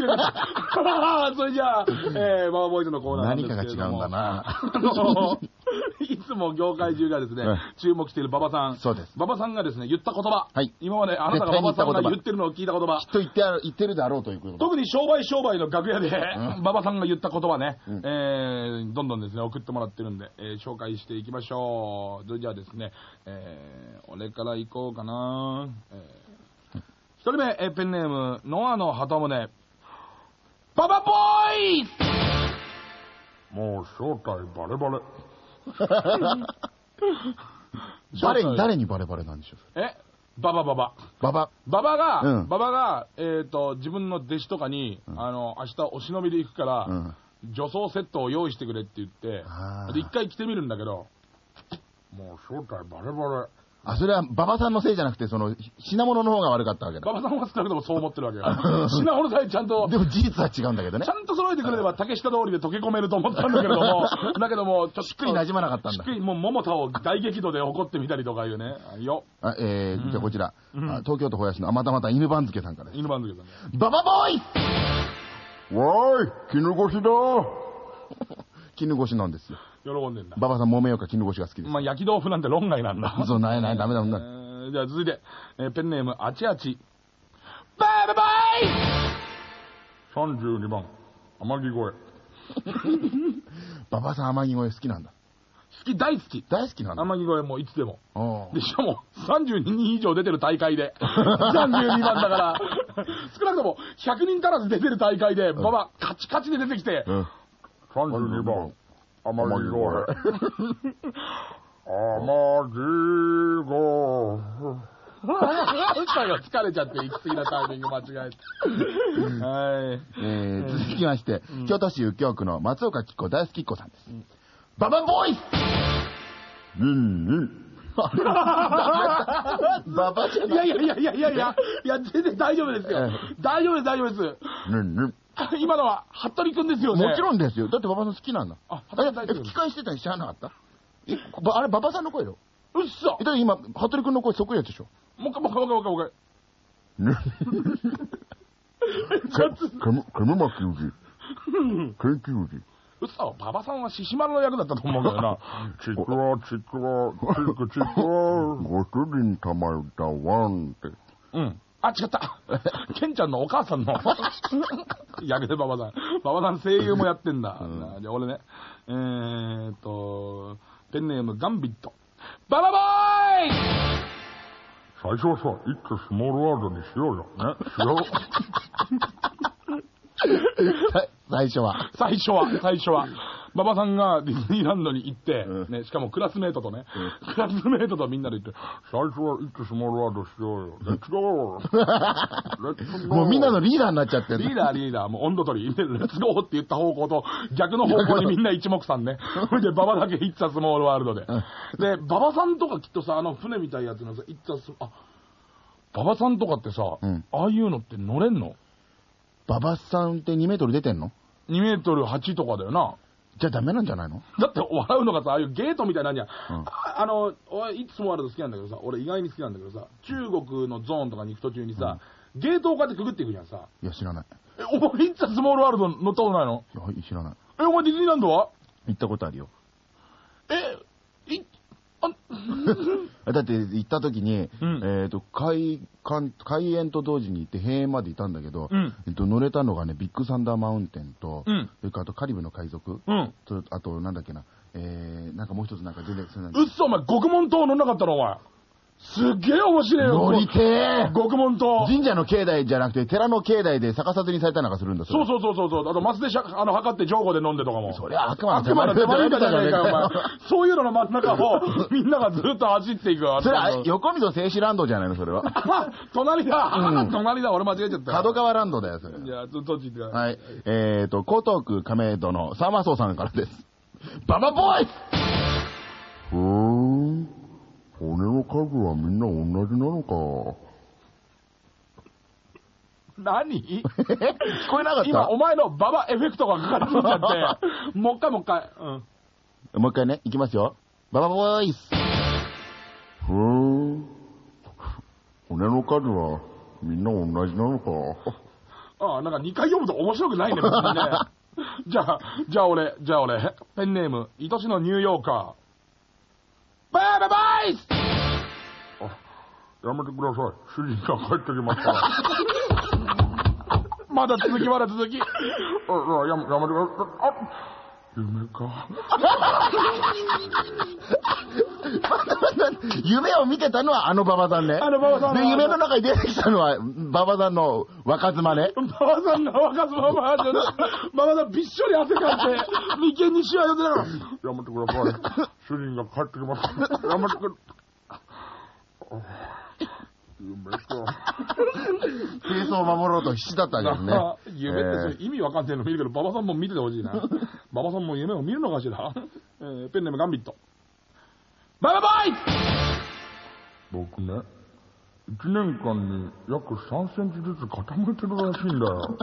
それじゃあ、えー、バーボーイズのコーナーなんですけれども何かが違うんだないつも業界中がですね、うん注目している馬場さん。そうです馬場さんがですね、言った言葉。はい今まであなたが馬場さんが言ってるのを聞いた言葉き。っと言ってある、言ってるだろうということ。特に商売商売の楽屋で、ん馬場さんが言った言葉ね、うんえーどんどんですね、送ってもらってるんで、えー紹介していきましょう。それじゃあですね、えー俺から行こうかな。えー一人目、えーペンネーム、ノアの旗宗。ババボーイもう正体バレバレ。誰に、誰にバレバレなんでしょう？え？ババババ。ババ。ババが、うんババが、えっ、と、自分の弟子とかに、あの、明日お忍びで行くから、うん。女装セットを用意してくれって言ってあー、で、一回着てみるんだけど、もう正体バレバレ。あ、それは馬場さんのせいじゃなくて、その、品物の方が悪かったわけだ。馬場さんは少なくともそう思ってるわけよ。品物さえちゃんと、でも事実は違うんだけどねちゃ。んと揃えてくれれば竹下通りで溶け込めると思ったんだけれども、だけども、ちょっと。しっくり馴染まなかったんだしっくり、もう桃田を大激怒で怒ってみたりとかいうね。よ。あえー、じゃあこちら、うんあ東京都保谷市の、あ、またまた犬番付さんからです。犬番付さんね。ババボーイわーい、絹ごしだ 絹ごしなんですよ。喜んでんだ。馬場さん揉めようか絹ごしが好きです。まあ、焼き豆腐なんて論外なんだ。そう、ないない、ダメだ、ダメえだ。ーじゃあ続いて、えーペンネーム、あちあち。バイバイバイ !32 番、天城越え。馬場さん天城越え好きなんだ。好き、大好き。大好きなんだ。天城越えもういつでも。で、しかも、32人以上出てる大会で、32番だから、少なくとも100人足らず出てる大会で、馬場、カチカチで出てきて、うん。32番、天天城越天城最後疲れちゃって行き過ぎなタイミング間違えて。はい。えー、続きまして、京都市右京区の松岡きっ子大好きっ子さんです。ババボーイうんうん。ババじゃないいやいやいやいやいやいや、いや、全然大丈夫ですよえ。大丈夫です、大丈夫です。うんうん 今のは、服部くんですよね。もちろんですよ。だって馬場さん好きなんだ。あえ、服部大丈夫え吹き替えしてたの知らなかった？え、ばあれ馬場さんの声よ。うっそえ、だって今、服部君の声そっくりやつでしょ。もう一回、もう一回、もう一回、もう一ね。回。かむ、かむまきうじ。研究じ。うっそ、馬場さんは獅子丸の役だったと思うけどな。ちくわ、ちくわ、ちくちくわ。ご主人様だわんって。うん。あ、違った。ケンちゃんのお母さんの 役で馬場さん。馬場さん声優もやってんだ。じゃあ俺ね。えーっと、ペンネームガンビット。ババボーイ最初はさ、一個スモールワールドにしようよ。ね。しよさ最初は。う。最初は、最初は。馬場さんがディズニーランドに行って、うんね、しかもクラスメートとね、クラスメートとみんなで行って、最初は一個スモールワールドしようよ。レッツゴーもうみんなのリーダーになっちゃってる。リーダー、リーダー、もう温度取り、でレッツゴーって言った方向と、逆の方向にみんな一目散ね。それで、馬場だけイッツァスモールワールドで。で、馬場さんとかきっとさ、あの船みたいなやつのさ、イッツァス、あ、馬場さんとかってさ、うんああいうのって乗れんの？馬場さんって2メートル出てんの ?2 メートル8とかだよな。じゃあダメなんじゃないの？だって笑うのがさ、ああいうゲートみたいなんじゃん。うんああの、俺、いつもワールド好きなんだけどさ、俺意外に好きなんだけどさ、中国のゾーンとかに行く途中にさ、ゲートをこうやってくぐっていくじゃんさ。いや、知らない。え、お前、イッツァスモールワールド乗ったことないの？いや知らない。え、お前ディズニーランドは？行ったことあるよ。え、い、あ、だって行った時に、うん。えっ、と、開館、開園と同時に行って閉園までいたんだけど、うん。えっと、乗れたのがね、ビッグサンダーマウンテンと、うん。それからあとカリブの海賊、うん。とあとなんだっけな、えー、なんかもう一つなんか全然、そんなうっそ、お前、獄門島乗んなかったの、お前。すっげえ面白いよ。乗りてー獄門と。神社の境内じゃなくて、寺の境内で逆さずにされたりなんかするんだそうう。そうそうそうそう。あと、マスでしゃ、あの、測って上後で飲んでとかも。それは悪魔の悪魔の手前みたいじゃねえか、お前よ。そういうのの真ん中を、みんながずっと走っていく。それは横溝静止ランドじゃないの、それは。あ 隣だ、うん隣だ、俺間違えちゃった。角川ランドだよ、それ。じゃあ、ずっとっち行ってください。はい。えーと、江東区亀戸のサマソーさんからです。ババボーイふーん。骨の数はみんな同じなのか。何？聞こえなかっ今、たお前のババエフェクトがかかりすぎちゃって、もう一回もう一回。うん。もう一回ね、いきますよ。ババボーイスふーん。骨の数はみんな同じなのか。ああ、なんか2回読むと面白くないね、別にね。じゃあ、じゃあ俺、じゃあ俺、ペンネーム、愛しのニューヨーカー。バーババイスやめてください。主人が帰ってきました。まだ続き、まだ続き。ああやめやめてください。あ夢か。夢を見てたのはあのババさんね。あの馬場さんで、夢の中に出てきたのは、ババさんの若妻ね。ババさんの若妻バージョンで、ババさんびっしょり汗かいて、眉間にシワ寄せながら、やめてください。主人が帰ってきました。やめてくれ。夢か。清掃を守ろうと必死だったわけですね。夢ってそれ意味わかんないの見るけど、馬場さんも見ててほしいな。馬場さんも夢を見るのかしら。えーペンネームガンビット。ババボーイ僕ね、一年間に約3センチずつ傾いてるらしいんだよ。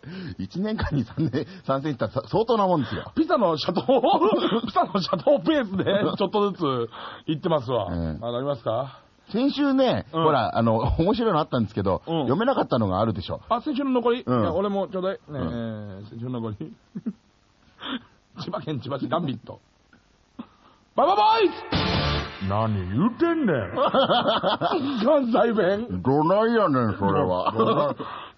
1年間に3年、3センチって相当なもんですよ。ピザのシャトー、ピザのシャトーペースでちょっとずつ行ってますわ。ええありますか？先週ね、うんほら、あの、面白いのあったんですけど、うん読めなかったのがあるでしょ。あ、先週の残り、うんいや俺もちょうだい。ねえうんー先週の残り。千葉県千葉市ガンビット。ババボーイ何言うてんねん。関西弁どないやねん、それは。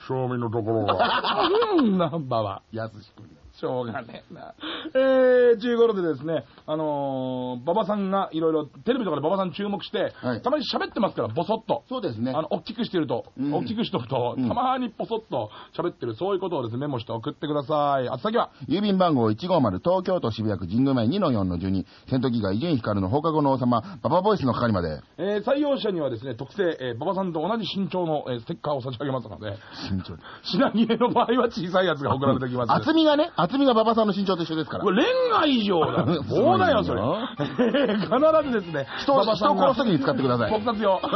賞味のところが。うん、ナンバーは。やすしくん。しょうがねえな。えー、ちゅうことでですね、あのー、馬場さんがいろいろ、テレビとかで馬場さん注目して、はいたまに喋ってますから、ボソッと。そうですね。あの、大きくしてると、うん大きくしとくと、うんたまにポソッと喋ってる、そういうことをですね、メモして送ってください。あつ先は、郵便番号150東京都渋谷区神宮前2-4-12戦闘機が伊集院光の放課後の王様ババボイスの係までえー採用者にはですね、特製、えー、馬場さんと同じ身長の、えーステッカーを差し上げますので、身長 品切れの場合は小さいやつが送られてきます。厚みがね厚みが馬場さんの身長と一緒ですからこれレンガ以上だ。そうだよ、それ 必ずですね、人を殺す時に使ってください僕たちよ。必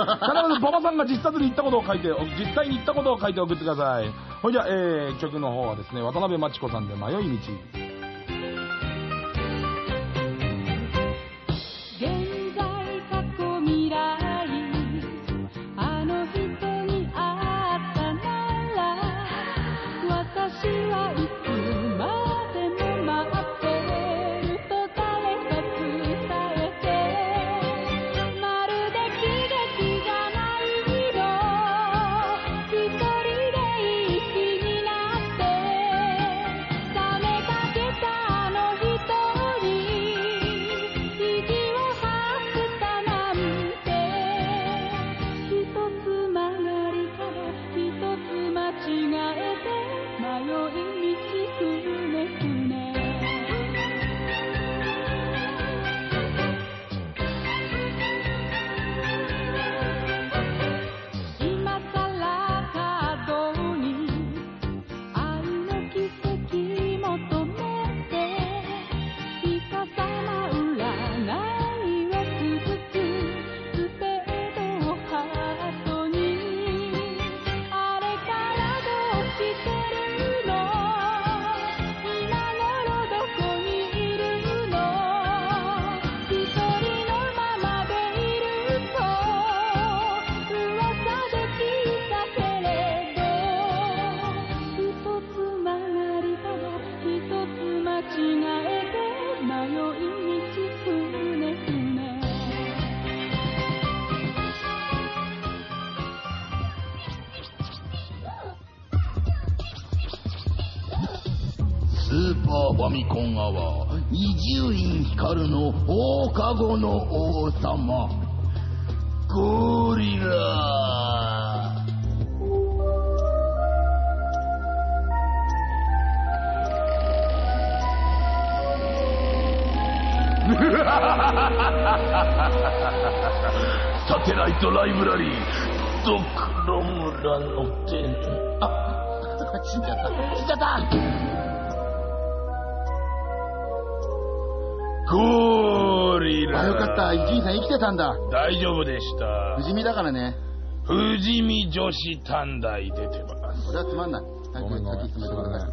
ず馬場さんが実際に言ったことを書いて、実際に言ったことを書いて送ってください。ほいじゃあ、えー、曲の方はですね、渡辺真知子さんで迷い道。ァミコンアワー伊集院光の放課後の王様ゴリラ。サテライトライブラリー、ドクロ村の店。あ、死んじゃった。死んじゃったった。伊集院さん生きてたんだ。大丈夫でした不。死身だからね。富士見女子短大出てます。それはつまんない。早く先進めてください。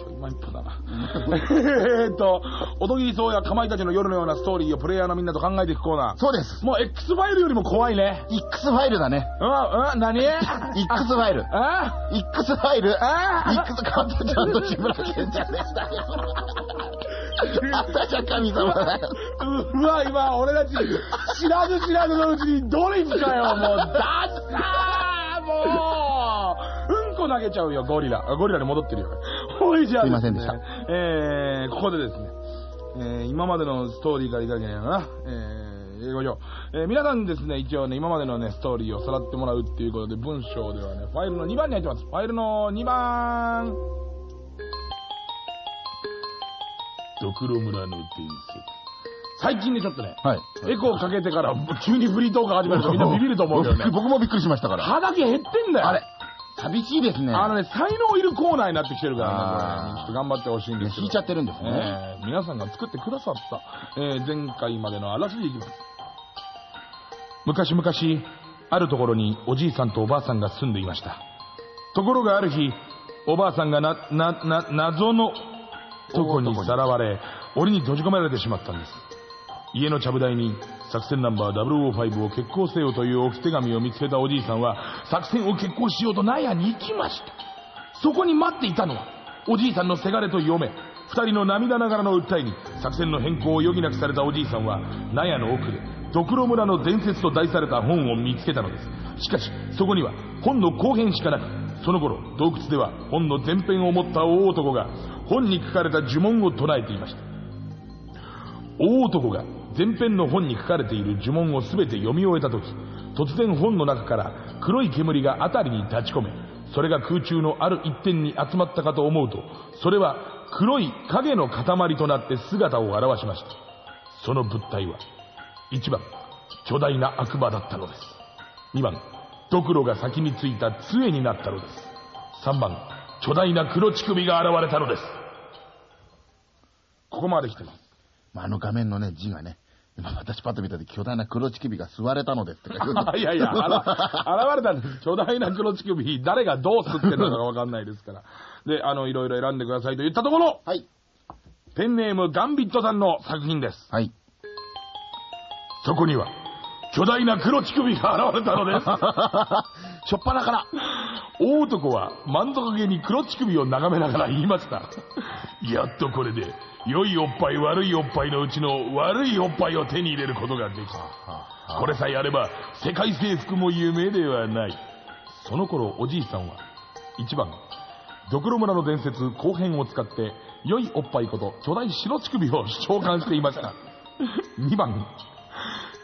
今日今一歩だな。えーっと、おとぎりそうやかまいたちの夜のようなストーリーをプレイヤーのみんなと考えていくコーナー。そうです。もう X ファイルよりも怖いね。X ファイルだね。うん、うん、何？X ファイル。あ X ファイル。あ X カットちゃんと志村けんちゃんでしたよ。あったじゃん、神様。う うわ、今、俺たち、知らず知らずのうちにドリフかよ、もう、だったーもううんこ投げちゃうよ、ゴリラ。あゴリラに戻ってるよ。ほいじゃあ、すいませんでしたえー、ここでですね、えー、今までのストーリーからいかなきゃいけないのかな。えー、英語上。えー、皆さんにですね、一応ね、今までのね、ストーリーをさらってもらうっていうことで、文章ではね、ファイルの2番に入ってます。ファイルの2番。ドクロ村の伝説。最近ね、ちょっとね、はい。エコーかけてから急にフリートーク始めるとみんなビビると思うけどね。僕もびっくりしましたから。歯だけ減ってんだよ。あれ寂しいですね。あのね、才能いるコーナーになってきてるからね、ちょっと頑張ってほしいんですけど。引いちゃってるんですね。えー皆さんが作ってくださった、えー前回までのあらすじいきます。昔々、あるところにおじいさんとおばあさんが住んでいました。ところがある日、おばあさんがな、な、な、謎のとこにさらわれ、檻に閉じ込められてしまったんです。家のちゃぶ台に作戦ナンバー005を決行せよという置き手紙を見つけたおじいさんは作戦を決行しようと納屋に行きました。そこに待っていたのは、おじいさんのせがれと嫁、二人の涙ながらの訴えに、作戦の変更を余儀なくされたおじいさんは、納屋の奥で、ドクロ村の伝説と題された本を見つけたのです。しかし、そこには本の後編しかなく、その頃、洞窟では本の前編を持った大男が、本に書かれた呪文を唱えていました。大男が前編の本に書かれている呪文を全て読み終えた時突然本の中から黒い煙が辺りに立ち込めそれが空中のある一点に集まったかと思うとそれは黒い影の塊となって姿を現しましたその物体は1番巨大な悪魔だったのです2番ドクロが先についた杖になったのです3番巨大な黒乳首が現れたのですここまで来てますまあ、あの画面のね、字がね、今私パッと見た時巨大な黒乳首が吸われたのですって書い やいや、現れたんです。巨大な黒乳首、誰がどう吸ってるのかわかんないですから。で、あの、いろいろ選んでくださいと言ったところ、はい。ペンネームガンビットさんの作品です。はい。そこには、巨大な黒乳首が現れたのです。しょっぱなから。大男は満足げに黒乳首を眺めながら言いました。やっとこれで、良いおっぱい悪いおっぱいのうちの悪いおっぱいを手に入れることができた。これさえあれば世界征服も夢ではない。その頃おじいさんは、1番、ドクロ村の伝説後編を使って、良いおっぱいこと巨大白乳首を召喚していました。2番、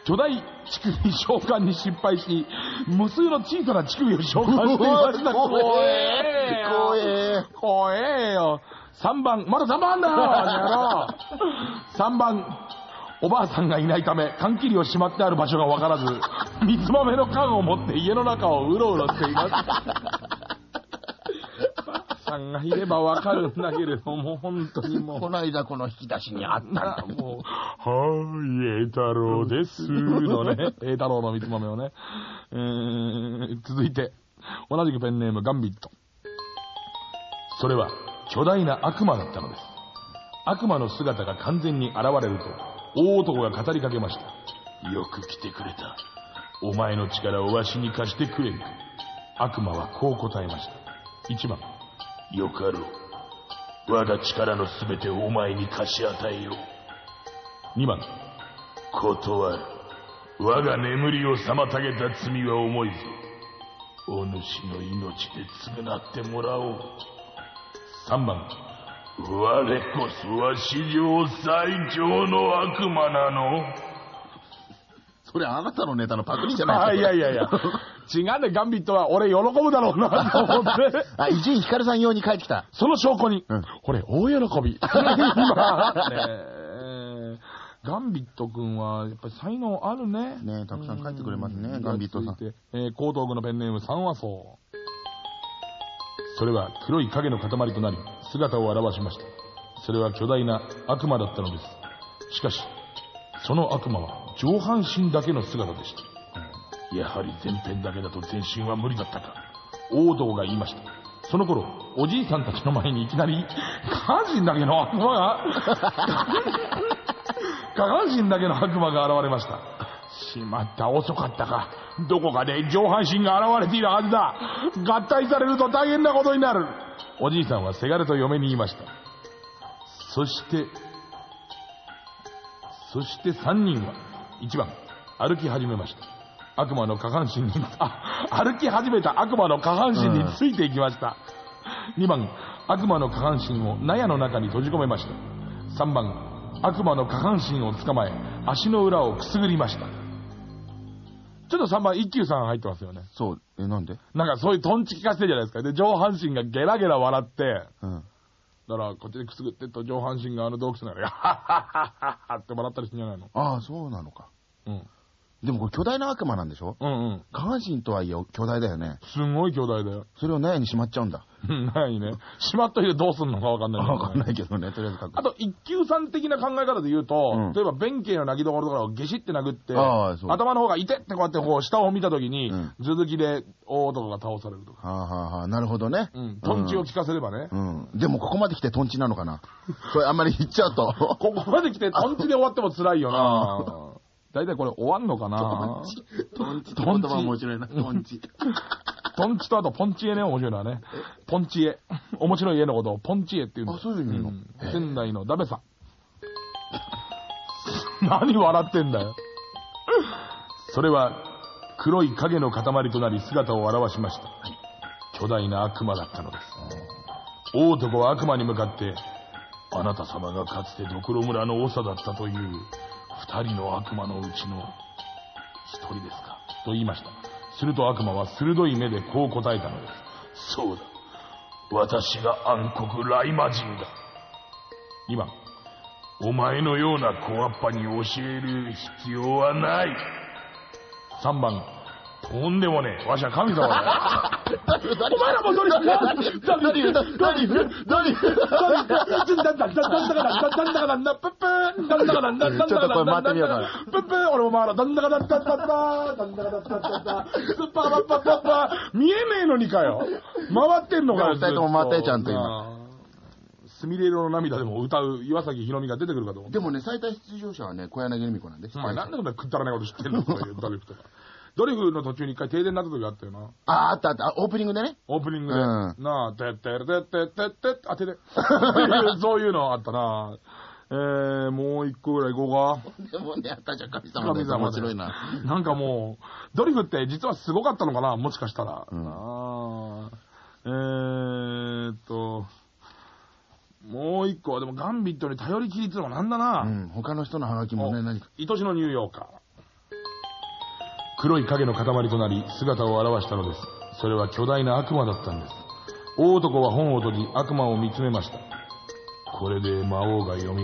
巨大乳首召喚に失敗し、無数の小さな乳首を召喚していました。怖えよ怖え怖えよ。3番、まだ3番あんだよ、あの野郎3番、おばあさんがいないため、缶切りをしまってある場所がわからず、三つ豆の缶を持って家の中をうろうろしています。さんがいればわかるんだけれども、本当にもう。この間この引き出しにあったんだもう、はーい、栄太郎です。のね、栄太郎の三つ豆をね。えー、続いて、同じくペンネームガンビット。それは、巨大な悪魔だったのです。悪魔の姿が完全に現れると、大男が語りかけました。よく来てくれた。お前の力をわしに貸してくれんか。悪魔はこう答えました。1番、よかろう。我が力のすべてをお前に貸し与えよう。2番、断る。我が眠りを妨げた罪は重いぞ。お主の命で償ってもらおう。3番、我こそは史上最強の悪魔なのそれあなたのネタのパクリじゃないあですか。いやいやいや。違うんだよ、ガンビットは。俺喜ぶだろうなと思って。あ、伊集院光さん用に帰ってきた。その証拠に、うん俺、大喜び。今 ねえガンビット君は、やっぱり才能あるね。ねたくさん書いてくれますねうんガンビットさんえー江東区のペンネーム三和荘。それは黒い影の塊となり、姿を現しました。それは巨大な悪魔だったのです。しかし、その悪魔は上半身だけの姿でした。やはり前編だけだと全身は無理だったか。王道が言いました。その頃、おじいさんたちの前にいきなり、下半身だけの悪魔が、下半身だけの悪魔が現れました。しまった、遅かったか。どこかで上半身が現れているはずだ。合体されると大変なことになる。おじいさんはせがれと嫁に言いました。そして、そして3人は、1番、歩き始めました。悪魔の下半身に、あ、歩き始めた悪魔の下半身についていきました。2番、悪魔の下半身を納屋の中に閉じ込めました。3番、悪魔の下半身を捕まえ、足の裏をくすぐりました。ちょっと3番、一休さん入ってますよね。そう。え、なんで？なんかそういうトンチ聞かせてるじゃないですか。で、上半身がゲラゲラ笑って、うん。だからこっちでくすぐってっと上半身があの洞窟なら、ハッハッハッハッハって笑ったりするんじゃないのああ、そうなのか。うん。でもこれ巨大な悪魔なんでしょ？うんうん。下半身とはいえ巨大だよね。すんごい兄弟だよ。それを納屋にしまっちゃうんだ。う んないね。しまっといてどうすんのかわかんないけどね、わかんないけどね、とりあえず書く。あと、一級さん的な考え方で言うと、うん例えば弁慶の泣きどころとかをゲシって殴って、ああそう頭の方がいてってこうやってこう下を見たときに、うん続きで大男が倒されるとか。はあはあはあ、なるほどね。うん。トンチを聞かせればね。うん。でもここまで来てトンチなのかな？これあんまり言っちゃうと。ここまで来てトンチで終わっても辛いよな。大体これ終わんのかな？トンチって言葉面白いな。トンチ。トンチとあとポンチエね、面白いのはね。ポンチエ。面白い絵のことをポンチエっていうの。あそういう意味のん仙台のダベさん。何笑ってんだよ。それは黒い影の塊となり姿を現しました。巨大な悪魔だったのです。大男は悪魔に向かって、あなた様がかつてドクロ村の長だったという二人の悪魔のうちの一人ですか？と言いました。すると悪魔は鋭い目でこう答えたのです。そうだ。私が暗黒ライマ人だ。2番。お前のような小わっぱに教える必要はない。3番。とんでもねえ。わしは神様だよ。お前らもドリフ何何何何ちょっとこれ待ってみようかなプップー俺も回る。ダンダカダンダンダンダンダンダカダンダンダンダンスッパーパッパッパッパー見えねえのにかよ。回ってんのかよ。二人とも回ったよちゃんと今。すみれ色の涙でも歌う岩崎宏美が出てくるかと思って。でもね、最多出場者はね、小柳ルミ子なんで。お前なんでこんなくったらないこと知ってんの？とか言うドリフとか。ドリフの途中に一回停電になった時あったよな。あ、あったあった。あオープニングでね。オープニングで。うんなあ、てってれてってってってあてで。そういうのあったな。えー、もう一個ぐらい行こうか。でもね、あったじゃん、神様。神様面白いな。なんかもう、ドリフって実はすごかったのかなもしかしたら。うんあーえーっと、もう一個はでもガンビットに頼りきりっていうのもなんだな。うん、他の人のハガキもね、何か。愛しのニューヨーカー。黒い影の塊となり姿を現したのです。それは巨大な悪魔だったんです。大男は本を閉じ悪魔を見つめました。これで魔王が蘇っ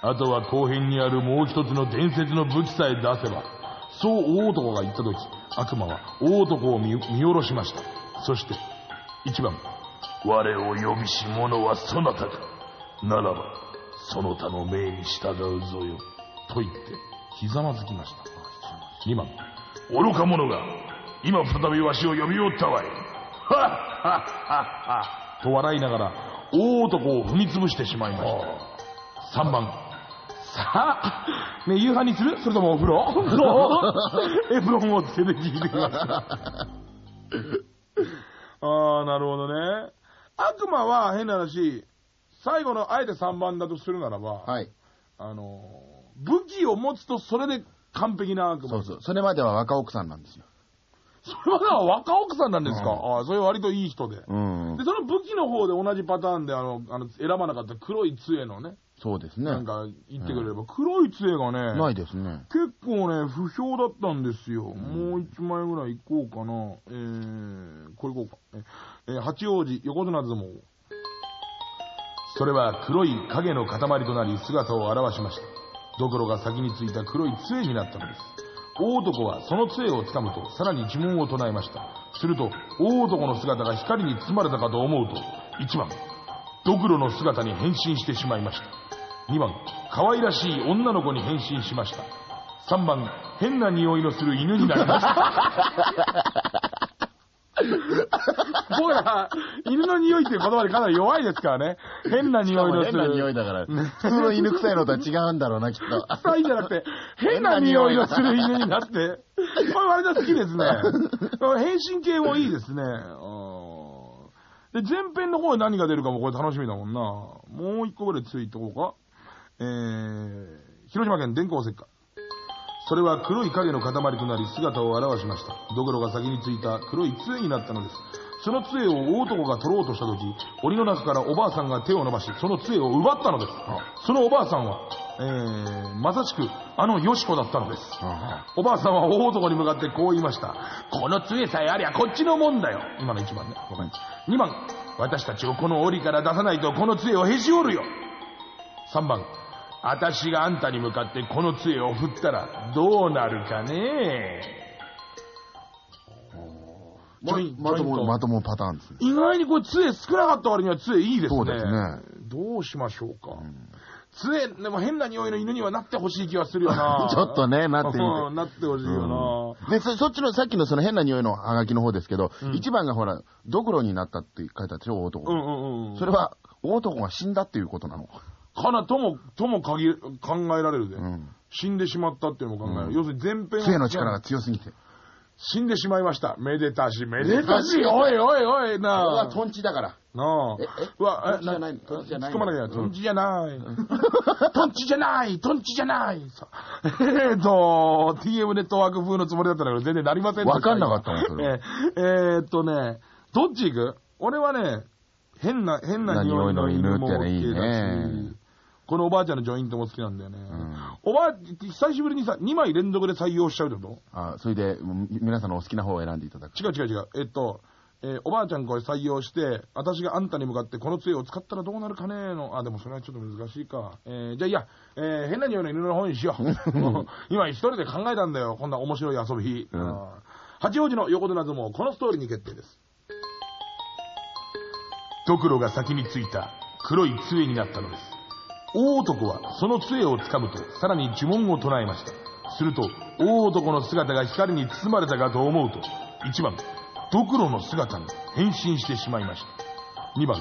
た。あとは後編にあるもう一つの伝説の武器さえ出せば。そう大男が言った時、悪魔は大男を見下ろしました。そして、一番、我を呼びし者はそなたか。ならば、その他の命に従うぞよ。と言って、ひざまずきました。2番、愚か者が、今再びわしを呼び寄ったわい。はっはっはっは。と笑いながら、大男を踏み潰してしまいました。3番、さあ、ね、夕飯にする？それともお風呂？エプロンをつけて聞いてきました。ああ、なるほどね。悪魔は変な話、最後のあえて3番だとするならば、はい。あの、武器を持つとそれで完璧な悪魔。そうそう。それまでは若奥さんなんですよ。それはな若奥さんなんですか、うんああ、それ割といい人で。うんで、。その武器の方で同じパターンで、あの、あの選ばなかった黒い杖のね、そうですね。なんか言ってくれれば、黒い杖がね、ないですね。結構ね、不評だったんですよ。もう一枚ぐらい行こうかな。えー、これ行こうか。えー八王子横綱相撲。それは黒い影の塊となり姿を現しました。ドクロが先についた黒い杖になったのです。大男はその杖を掴むと、さらに呪文を唱えました。すると、大男の姿が光に包まれたかと思うと、1番、ドクロの姿に変身してしまいました。2番、可愛らしい女の子に変身しました。3番、変な匂いのする犬になりました。僕ら、犬の匂いっていう言葉でかなり弱いですからね。変な匂いのす変な匂いる。だから、普通の犬臭いのとは違うんだろうな、きっと。臭いじゃなくて、変な匂いのする犬になって、これ割と好きですね。変身系もいいですね。うんで、前編の方に何が出るかもこれ楽しみだもんな。もう一個ぐらいついておこうか。えー、広島県電光石火。それは黒い影の塊となり姿を現しました。ドクロが先についた黒い杖になったのです。その杖を大男が取ろうとした時、檻の中からおばあさんが手を伸ばし、その杖を奪ったのです。そのおばあさんは、えー、まさしくあのよしこだったのです。おばあさんは大男に向かってこう言いました。この杖さえありゃこっちのもんだよ。今の1番ね。ごめん。2番、私たちをこの檻から出さないとこの杖をへし折るよ。3番、私があんたに向かってこの杖を振ったらどうなるかねままとも、まともパターンですね。意外にこれ杖少なかった割には杖いいですね。そうですねどうしましょうか。杖、でも変な匂いの犬にはなってほしい気はするよな ちょっとねなってみて うんなってほしいよな、でそ、そっちの、さっきのその変な匂いのハガキの方ですけど、うん一番がほら、ドクロになったって書いてあったでしょ、大男。うんうんうん。それは、大男が死んだっていうことなの。かなとも、とも限る考えられるで、うん。死んでしまったっていうのも考えられる。うん。要するに前編は杖の力が強すぎて。死んでしまいました。めでたし、めでたし、おいおいおい、なあ。はトンチだから。なあ。ええ？うわ、トンチじゃないトンチじゃないトンチじゃない。トンチじゃない。トンチじゃない。さ えーと、TM ネットワーク風のつもりだったんだけど、全然なりません。わかんなかったもんそれえっとね、どっち行く？俺はね、変な、変な匂いの犬も OK だしこのおばあちゃんのジョイントも好きなんだよね。んおばあ、久しぶりにさ、2枚連続で採用しちゃうってことあそれで、み皆さんのお好きな方を選んでいただく。違う違う違う。えっと、えーおばあちゃんこれ採用して、私があんたに向かってこの杖を使ったらどうなるかねの、あ、でもそれはちょっと難しいか。えーじゃあいいや、えー変な匂いの犬の方にしよう。今一人で考えたんだよ。こんな面白い遊び。うん八王子の横綱相撲、このストーリーに決定です。ドクロが先についた黒い杖になったのです。大男はその杖を掴むと、さらに呪文を唱えました。すると、大男の姿が光に包まれたかと思うと、1番、ドクロの姿に変身してしまいました。2番、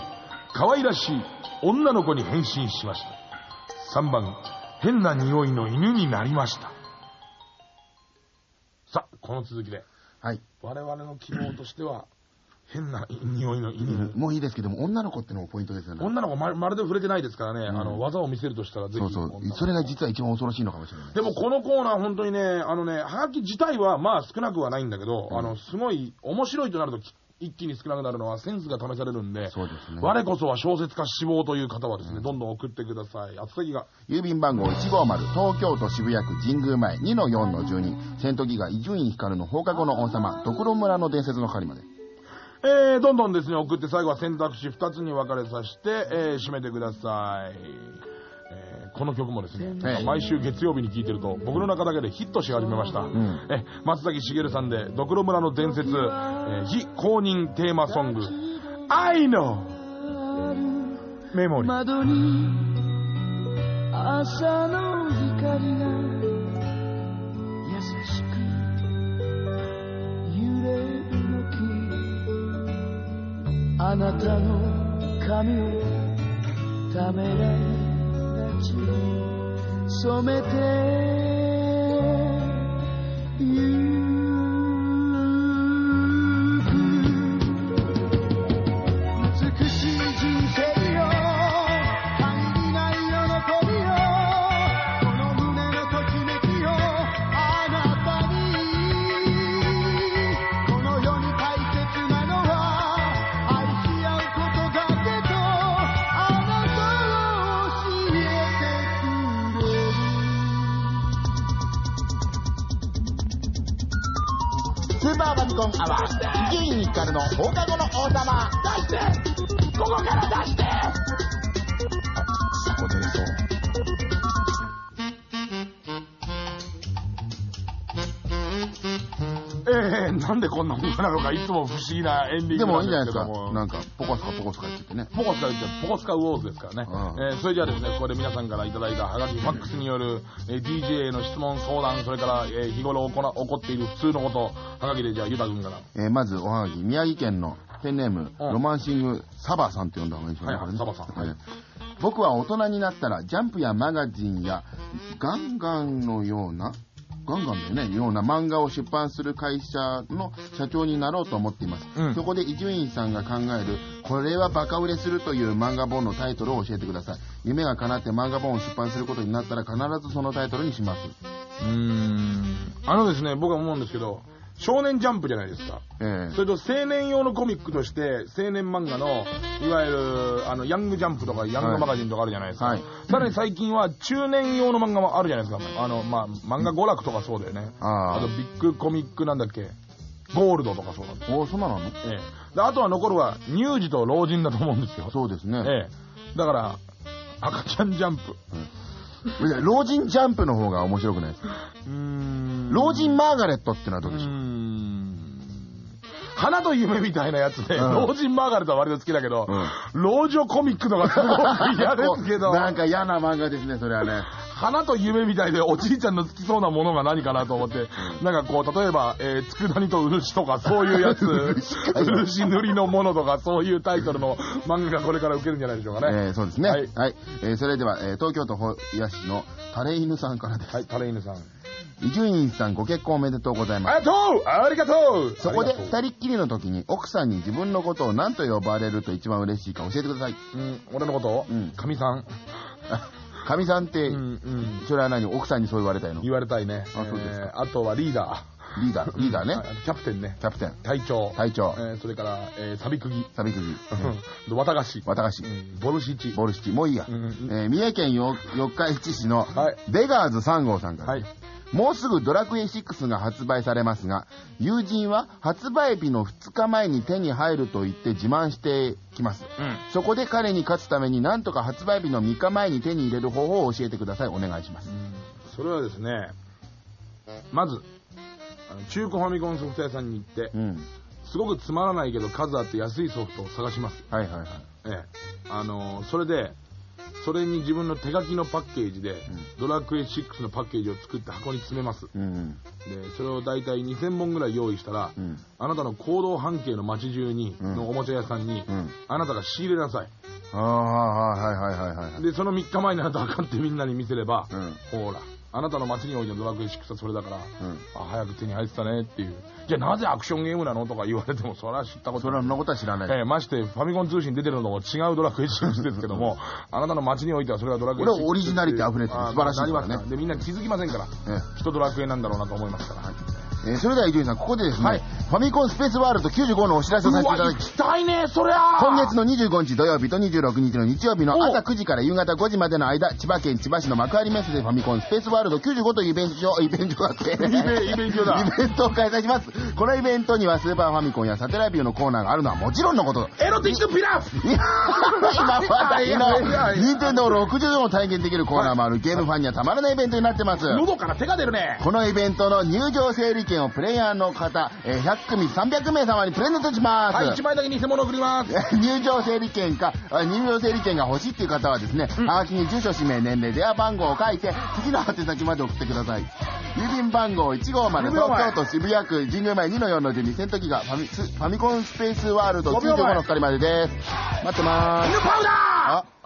可愛らしい女の子に変身しました。3番、変な匂いの犬になりました。さあ、この続きで、はい。我々の希望としては、変な匂いの犬。もういいですけども、女の子ってのもポイントですよね。女の子ままるで触れてないですからね、あの、技を見せるとしたらぜひ。そうそうそれが実は一番恐ろしいのかもしれない。でもこのコーナー本当にね、あのね、はがき自体はまあ少なくはないんだけど、うんあの、すごい面白いとなるとき一気に少なくなるのはセンスが試されるんで、そうですね。我こそは小説家志望という方はですね、どんどん送ってください。あつ先が。郵便番号150東京都渋谷区神宮前2-4-12戦闘機が伊集院光の放課後の王様ドクロ村の伝説の係までえー、どんどんですね、送って最後は選択肢2つに分かれさせて、えー、締めてください。えーこの曲もですね、はい。毎週月曜日に聴いてると、僕の中だけでヒットし始めました。ん。え松崎しげるさんで、ドクロ村の伝説、えー非公認テーマソング、愛のメモリー。窓に朝の光が優しくあなたの髪をためらいち染めてなものかいつも不思議なエンディングでもいいんじゃないですか。なんかポコスカポコスカ言ってね。ポコスカ言ってポコスカウォーズですからね、うん。えーそれじゃあですねここで皆さんからいただいたハガキファックスによる、えー DJ への質問相談それから、えー日頃起こな起こっている普通のことハガキでじゃあゆたくんから。えーまずおはがき宮城県のペンネーム、うん。ロマンシングサバさんって呼んだ方がいいでしょうね、はいサバさん。はい僕は大人になったらジャンプやマガジンやガンガンのようなガンガンだよね、ような漫画を出版する会社の社長になろうと思っています。うんそこで伊集院さんが考える、これはバカ売れするという漫画本のタイトルを教えてください。夢が叶って漫画本を出版することになったら必ずそのタイトルにします。うーんあのですね僕は思うんですけど少年ジャンプじゃないですか。ええ。それと青年用のコミックとして青年漫画のいわゆるあのヤングジャンプとかヤングマガジンとかあるじゃないですか、はい。さらに最近は中年用の漫画もあるじゃないですか。あのまあ漫画娯楽とかそうだよね。あーとビッグコミックなんだっけ。ゴールドとかそうなんですおそんなの？ええ。であとは残るは乳児と老人だと思うんですよ。そうですね。ええ。だから赤ちゃんジャンプ。いや老人ジャンプの方が面白くないですか？老人マーガレットってのはどうでしょう、ん花と夢みたいなやつで、うん老人マーガレットは割と好きだけど、う老女コミックとかすごく嫌ですけど、なんか嫌な漫画ですね、それはね。花と夢みたいでおじいちゃんの好きそうなものが何かなと思って、なんかこう、例えば、えー、佃煮と漆とかそういうやつ、漆塗りのものとかそういうタイトルの漫画がこれから受けるんじゃないでしょうかね。えーそうですね。ははいい。えーそれでは、えー東京都保谷市のタレイヌさんからです。はい、タレイヌさん。伊集院さんご結婚おめでとうございます。ありがとうありがとうそこで二人っきりの時に奥さんに自分のことを何と呼ばれると一番嬉しいか教えてください。うん、俺のこと？うんかみさん？かみさんって、うん、うん。それは何？奥さんにそう言われたいの？リ言われたいね。あそうですかえーあとはリーダーダー、ー？リーダーね？あ キャプテンね。キャプテン、隊長。隊長えーそれから、えー、サビクギ。サビクギ、で綿菓子。綿菓子うんボルシチ。ボルシチ、もういいや。うんうんえー三重県四日市市のはいベガーズ3号さんから。はい。もうすぐドラクエ6が発売されますが、友人は発売日の2日前に手に入ると言って自慢してきます。うん。そこで彼に勝つためになんとか発売日の3日前に手に入れる方法を教えてください。お願いします。それはですね、まず、あの中古ファミコンソフト屋さんに行ってう、ん。すごくつまらないけど数あって安いソフトを探します。はいはいはい。ええ。あのーそれで、それに自分の手書きのパッケージで、ドラクエ6のパッケージを作って箱に詰めます。うんで、それを大体2000本ぐらい用意したら、うん。あなたの行動半径の街中に、うんのおもちゃ屋さんに、うん。あなたが仕入れなさい。ああ、はいはいはいはいはい。で、その3日前にあなたが買ってみんなに見せれば、うん。ほら、あなたの街においてのドラクエ6はそれだから、うん。あ、早く手に入ってたねっていう。じゃあなぜアクションゲームなのとか言われても、それは知ったことない。それはそんなことは知らない。ええまして、ファミコン通信出てるのも違うドラクエ6ですけども、あなたの街においてはそれはドラクエ6。これはオリジナリティ溢れてるあ素晴らしいなりですからねますからで、みんな気づきませんから、えきっとドラクエなんだろうなと思いますから。えーそれでは伊集院さん、ここでですね、はい。ファミコンスペースワールド95のお知らせをさせていただきたいね、そりゃ。今月の25日土曜日と26日の日曜日のお朝9時から夕方5時までの間、千葉県千葉市の幕張メッセでファミコンスペースワールド95というイベントを、イベントがあって、イベイベントだ。イベントを開催します。このイベントにはスーパーファミコンやサテラビューのコーナーがあるのはもちろんのこと。エロティックピラフ。いや今話題の任天堂64を体験できるコーナーもある。ゲームファンにはたまらないイベントになってます。喉から手が出るね。このイベントの入場整理券をプレイヤーの方、えー100組300名様にプレゼントします。はい、1枚だけ偽物送ります。入場整理券か、あ入場整理券が欲しいっていう方はですね、はがきに住所、氏名、年齢、電話番号を書いて、次の宛先まで送ってください。郵便番号150、5秒前東京都渋谷区神宮前2の4の12、戦闘機がファミスファミコンスペースワールド5秒前95の2人までです。待ってまーす。犬パウダーあ